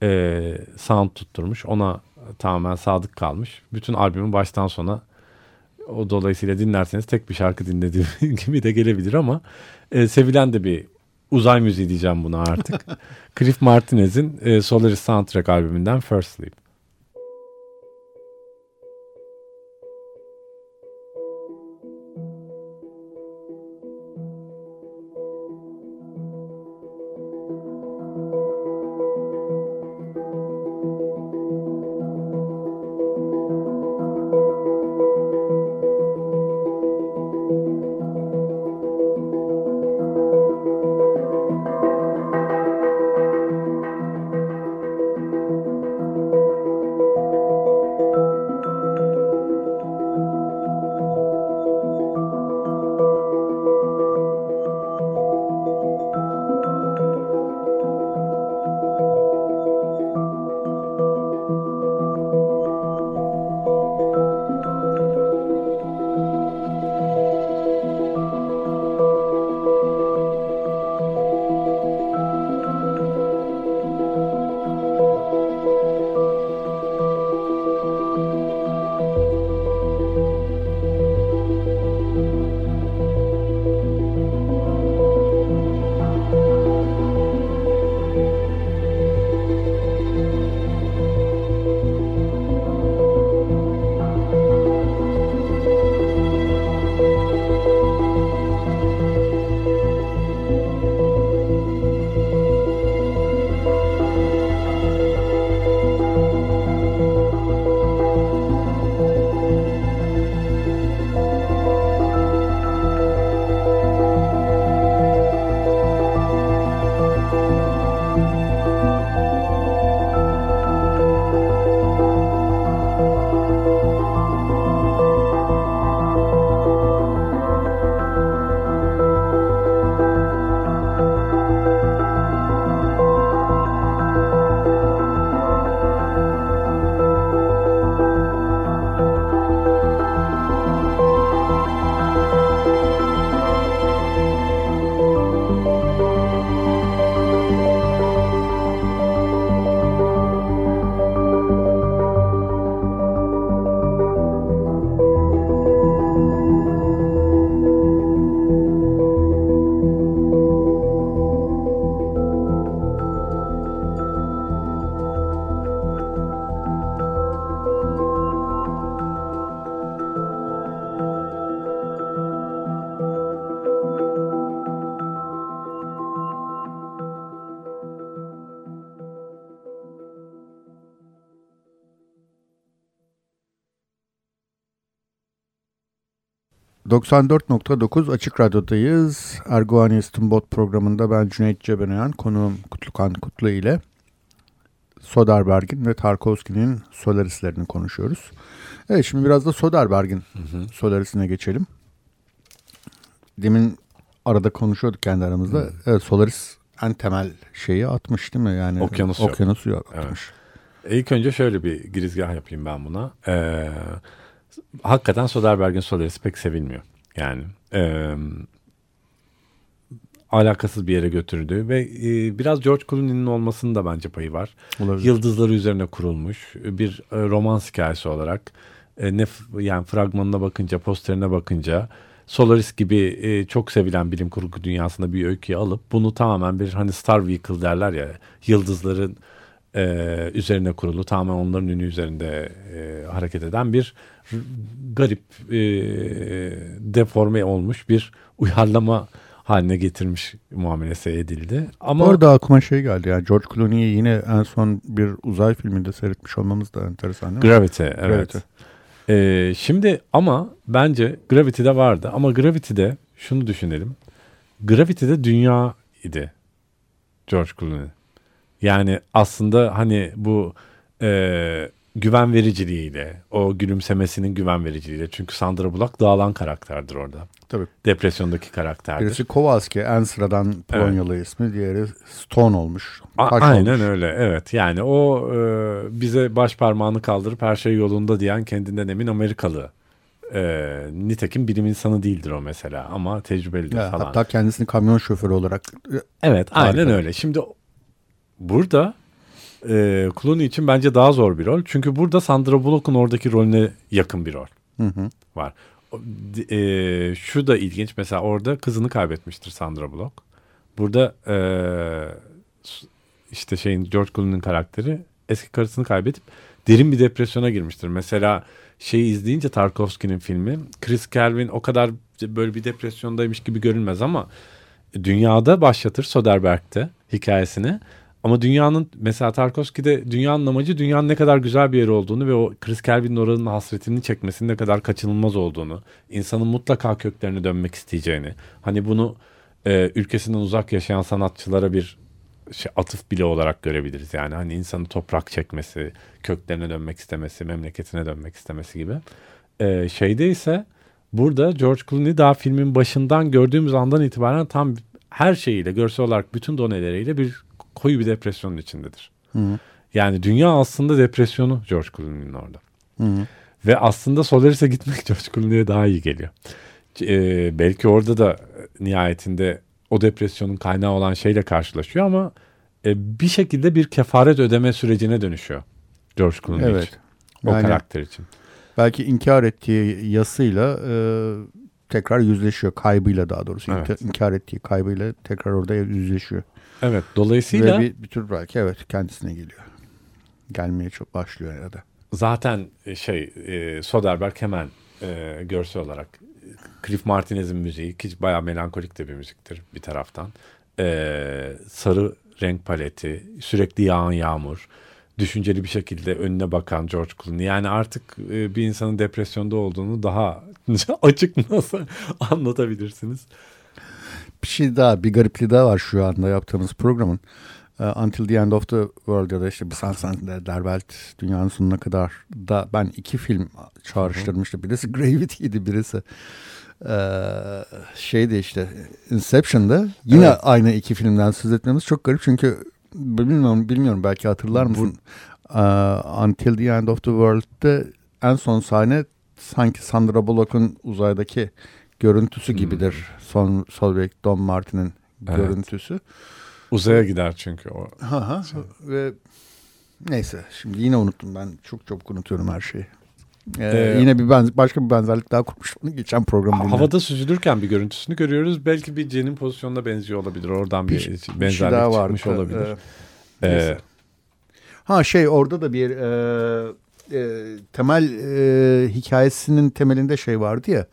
e, sound tutturmuş. Ona tamamen sadık kalmış. Bütün albümün baştan sona o dolayısıyla dinlerseniz tek bir şarkı dinlediğim gibi de gelebilir ama e, sevilen de bir uzay müziği diyeceğim buna artık. Cliff Martinez'in e, Solaris Soundtrack albümünden First Sleep. ...94.9 Açık Radyo'dayız. Erguani İstinbot programında ben Cüneyt Cebenayan, konuğum Kutlukan Kutlu ile... ...Soderberg'in ve Tarkovski'nin Solaris'lerini konuşuyoruz. Evet şimdi biraz da Soderberg'in Solaris'ine geçelim. Demin arada konuşuyorduk kendi aramızda. Evet, Solaris en temel şeyi atmış değil mi? Yani Okyanus yok. Okyanusu yok. atmış. İlk önce şöyle bir girizgah yapayım ben buna. Ee, hakikaten Soderbergh'in Solaris'i pek sevilmiyor. Yani e, alakasız bir yere götürdü ve e, biraz George Clooney'nin olmasının da bence payı var. Olabilir. Yıldızları üzerine kurulmuş bir e, romans hikayesi olarak e, ne yani fragmanına bakınca, posterine bakınca Solaris gibi e, çok sevilen bilim kurgu dünyasında bir öyküyü alıp bunu tamamen bir hani Star Vehicle derler ya yıldızların e, üzerine kurulu tamamen onların ünü üzerinde e, hareket eden bir garip e, deforme olmuş bir uyarlama haline getirmiş muamelesi edildi. Ama Bu arada aklıma şey geldi yani George Clooney'i yine en son bir uzay filminde seyretmiş olmamız da enteresan değil mi? Gravity evet. Gravity. Ee, şimdi ama bence Gravity'de vardı ama Gravity'de şunu düşünelim. Gravity'de dünya idi George Clooney. Yani aslında hani bu e, güven vericiliğiyle, o gülümsemesinin güven vericiliğiyle. Çünkü Sandra Bullock dağılan karakterdir orada. Tabii. Depresyondaki karakterdir. Birisi Kowalski en sıradan Polonyalı ismi. Diğeri Stone olmuş. A- aynen olmuş. öyle evet yani o e, bize baş parmağını kaldırıp her şey yolunda diyen kendinden emin Amerikalı. E, nitekim bilim insanı değildir o mesela ama tecrübelidir Ya, falan. hatta kendisini kamyon şoförü olarak Evet aynen Harika. öyle. Şimdi burada e, Clooney için bence daha zor bir rol. Çünkü burada Sandra Bullock'un oradaki rolüne yakın bir rol Hı hı. var. E, şu da ilginç mesela orada kızını kaybetmiştir Sandra Bullock. Burada e, işte şeyin George Clooney'nin karakteri eski karısını kaybedip derin bir depresyona girmiştir. Mesela şeyi izleyince Tarkovski'nin filmi Chris Kelvin o kadar böyle bir depresyondaymış gibi görünmez ama dünyada başlatır Soderbergh'te hikayesini. Ama dünyanın mesela Tarkovski'de dünyanın amacı dünyanın ne kadar güzel bir yer olduğunu ve o Chris Kelvin'in oranın hasretini çekmesinin ne kadar kaçınılmaz olduğunu, insanın mutlaka köklerine dönmek isteyeceğini, hani bunu e, ülkesinden uzak yaşayan sanatçılara bir şey, atıf bile olarak görebiliriz. Yani hani insanın toprak çekmesi, köklerine dönmek istemesi, memleketine dönmek istemesi gibi. E, şeyde ise burada George Clooney daha filmin başından gördüğümüz andan itibaren tam her şeyiyle, görsel olarak bütün doneleriyle bir koyu bir depresyonun içindedir. Hı. Yani dünya aslında depresyonu George Clooney'nin orada. Hı. Ve aslında Solaris'e gitmek George Clooney'e daha iyi geliyor. Ee, belki orada da nihayetinde o depresyonun kaynağı olan şeyle karşılaşıyor ama e, bir şekilde bir kefaret ödeme sürecine dönüşüyor George Clooney Evet. için. O Yani- karakter için. belki inkar ettiği yasıyla e, tekrar yüzleşiyor. Kaybıyla daha doğrusu. Evet. İnkar ettiği kaybıyla tekrar orada yüzleşiyor. Evet dolayısıyla Ve bir, bir tür belki evet kendisine geliyor. Gelmeye çok başlıyor ya da. zaten e, şey e, Soderbergh hemen e, görsel olarak Cliff Martinez'in müziği ki bayağı melankolik de bir müziktir bir taraftan. E, sarı renk paleti, sürekli yağan yağmur, düşünceli bir şekilde önüne bakan George Clooney. Yani artık e, bir insanın depresyonda olduğunu daha açık nasıl anlatabilirsiniz? Bir şey daha, bir garipliği daha var şu anda yaptığımız programın. Ee, Until the End of the World ya da işte bir Sansan Derbelt Dünyanın Sonuna Kadar da ben iki film çağrıştırmıştım. Birisi Gravity'ydi birisi ee, şeydi işte Inception'da yine Evet. aynı iki filmden söz etmemiz çok garip çünkü bilmiyorum bilmiyorum belki hatırlar mısın? Ee, Until the End of the World'de en son sahne sanki Sandra Bullock'un uzaydaki görüntüsü gibidir. Son Solveig Don Martin'in Evet. görüntüsü. Uzaya gider çünkü o. Ha ha. Ve neyse şimdi yine unuttum ben çok çabuk unutuyorum her şeyi. Ee, Ee, yine bir benz başka bir benzerlik daha kurmuştum geçen program dinledim. Havada süzülürken bir görüntüsünü görüyoruz. Belki bir Cen'in pozisyonuna benziyor olabilir. Oradan bir, Bir- bir şey benzerlik daha çıkmış vardı. olabilir. Ee, Ee. Ha şey orada da bir e, e, temel e, hikayesinin temelinde şey vardı ya e,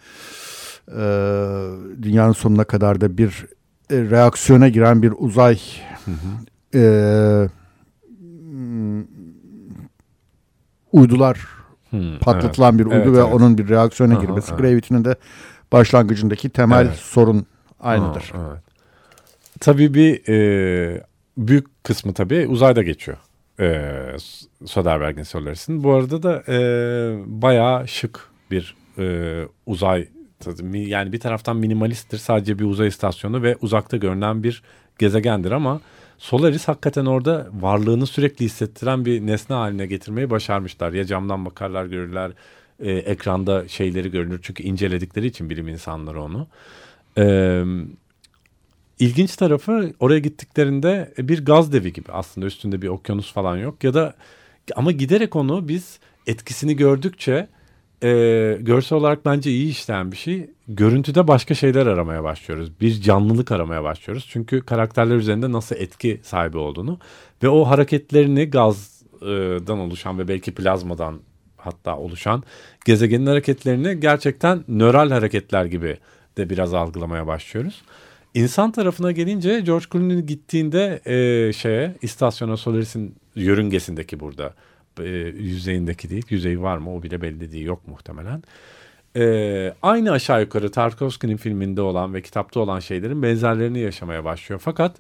dünyanın sonuna kadar da bir e, reaksiyona giren bir uzay e, m, uydular hmm, patlatılan bir uydu Evet, ve evet. onun bir reaksiyona Aha, girmesi evet. Gravity'nin de başlangıcındaki temel Evet. sorun aynıdır. Aa, evet. Tabii bir e, büyük kısmı tabii uzayda geçiyor. E, Soderbergh'in Solaris'in. Bu arada da e, bayağı şık bir e, uzay yani bir taraftan minimalisttir sadece bir uzay istasyonu ve uzakta görünen bir gezegendir ama Solaris hakikaten orada varlığını sürekli hissettiren bir nesne haline getirmeyi başarmışlar. Ya camdan bakarlar görürler, e, ekranda şeyleri görünür çünkü inceledikleri için bilim insanları onu. Eee İlginç tarafı oraya gittiklerinde bir gaz devi gibi aslında üstünde bir okyanus falan yok ya da ama giderek onu biz etkisini gördükçe e, görsel olarak bence iyi işleyen bir şey. Görüntüde başka şeyler aramaya başlıyoruz. Bir canlılık aramaya başlıyoruz. Çünkü karakterler üzerinde nasıl etki sahibi olduğunu ve o hareketlerini gazdan oluşan ve belki plazmadan hatta oluşan gezegenin hareketlerini gerçekten nöral hareketler gibi de biraz algılamaya başlıyoruz. İnsan tarafına gelince George Clooney gittiğinde e, şeye istasyona Solaris'in yörüngesindeki burada e, yüzeyindeki değil. Yüzeyi var mı o bile belli değil yok muhtemelen. E, aynı aşağı yukarı Tarkovski'nin filminde olan ve kitapta olan şeylerin benzerlerini yaşamaya başlıyor. Fakat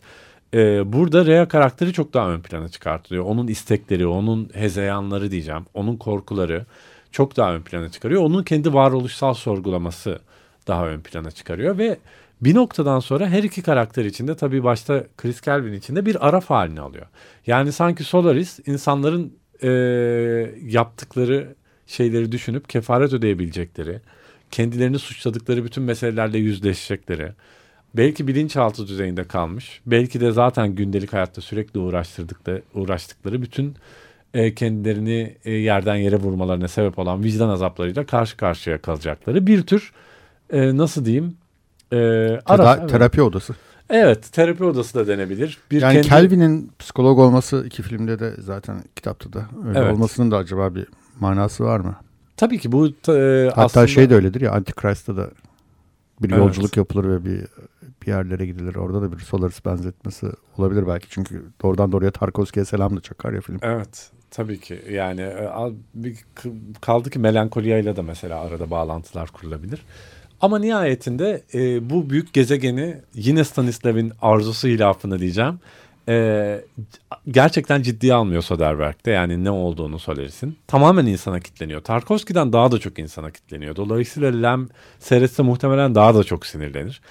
e, burada Rhea karakteri çok daha ön plana çıkartılıyor. Onun istekleri, onun hezeyanları diyeceğim, onun korkuları çok daha ön plana çıkarıyor. Onun kendi varoluşsal sorgulaması daha ön plana çıkarıyor ve bir noktadan sonra her iki karakter içinde tabii başta Chris Kelvin içinde bir araf halini alıyor. Yani sanki Solaris insanların e, yaptıkları şeyleri düşünüp kefaret ödeyebilecekleri, kendilerini suçladıkları bütün meselelerle yüzleşecekleri, belki bilinçaltı düzeyinde kalmış, belki de zaten gündelik hayatta sürekli uğraştırdıkları, uğraştıkları bütün e, kendilerini e, yerden yere vurmalarına sebep olan vicdan azaplarıyla karşı karşıya kalacakları bir tür e, nasıl diyeyim e, Teda- ara, evet. Terapi odası. Evet, terapi odası da denebilir. Bir Yani kendi- Kelvin'in psikolog olması iki filmde de zaten kitapta da öyle Evet. olmasının da acaba bir manası var mı? tabii ki bu e, Hatta aslında şey de öyledir ya Antichrist'ta da bir Evet. yolculuk yapılır ve bir bir yerlere gidilir. Orada da bir Solaris benzetmesi olabilir belki. Çünkü doğrudan doğruya Tarkovski'ye selam da çakar ya film. Evet, tabii ki. Yani e, kaldı ki Melankolia ile de mesela arada bağlantılar kurulabilir. Ama nihayetinde e, bu büyük gezegeni yine Stanislav'in arzusu hilafını diyeceğim. E, gerçekten ciddiye almıyor Soderbergh'te yani ne olduğunu Solaris'in. Tamamen insana kitleniyor. Tarkovski'den daha da çok insana kitleniyor. Dolayısıyla Lem seyretse muhtemelen daha da çok sinirlenir.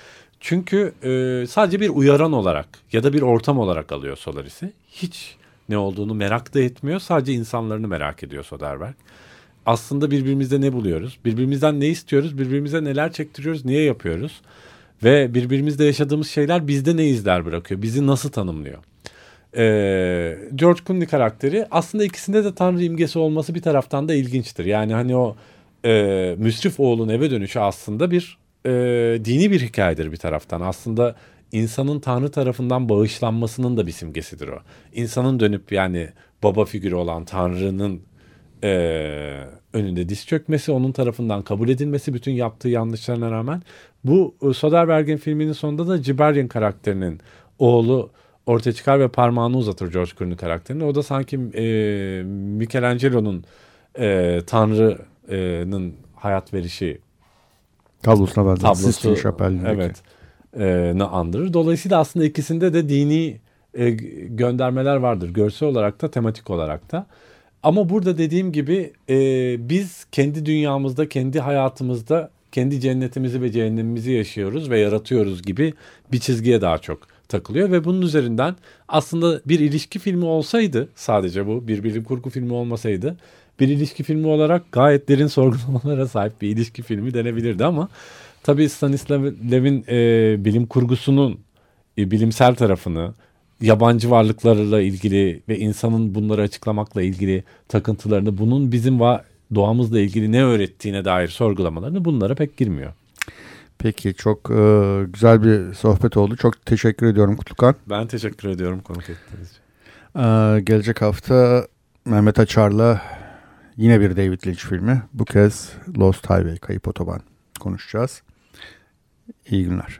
Çünkü e, sadece bir uyaran olarak ya da bir ortam olarak alıyor Solaris'i. Hiç ne olduğunu merak da etmiyor. Sadece insanlarını merak ediyor Soderbergh. Aslında birbirimizde ne buluyoruz? Birbirimizden ne istiyoruz? Birbirimize neler çektiriyoruz? Niye yapıyoruz? Ve birbirimizde yaşadığımız şeyler bizde ne izler bırakıyor? Bizi nasıl tanımlıyor? Ee, George Clooney karakteri aslında ikisinde de Tanrı imgesi olması bir taraftan da ilginçtir. Yani hani o e, müsrif oğlun eve dönüşü aslında bir e, dini bir hikayedir bir taraftan. Aslında insanın Tanrı tarafından bağışlanmasının da bir simgesidir o. İnsanın dönüp yani baba figürü olan Tanrı'nın e, önünde diz çökmesi, onun tarafından kabul edilmesi bütün yaptığı yanlışlarına rağmen. Bu e, Soderbergh'in filminin sonunda da Ciberyen karakterinin oğlu ortaya çıkar ve parmağını uzatır George Clooney karakterine. O da sanki e, Michelangelo'nun e, Tanrı'nın hayat verişi Tablosuna benzer. tablosu evet e, ne andırır. Dolayısıyla aslında ikisinde de dini e, göndermeler vardır. Görsel olarak da tematik olarak da. Ama burada dediğim gibi e, biz kendi dünyamızda, kendi hayatımızda kendi cennetimizi ve cehennemimizi yaşıyoruz ve yaratıyoruz gibi bir çizgiye daha çok takılıyor. Ve bunun üzerinden aslında bir ilişki filmi olsaydı sadece bu bir bilim kurgu filmi olmasaydı bir ilişki filmi olarak gayet derin sorgulamalara sahip bir ilişki filmi denebilirdi. Ama tabii Stanislav'in e, bilim kurgusunun e, bilimsel tarafını yabancı varlıklarla ilgili ve insanın bunları açıklamakla ilgili takıntılarını bunun bizim va- doğamızla ilgili ne öğrettiğine dair sorgulamalarını bunlara pek girmiyor. Peki çok e, güzel bir sohbet oldu. Çok teşekkür ediyorum Kutlukan. Ben teşekkür ediyorum konuk ettiğiniz için. E, gelecek hafta Mehmet Açar'la yine bir David Lynch filmi. Bu kez Lost Highway, Kayıp Otoban konuşacağız. İyi günler.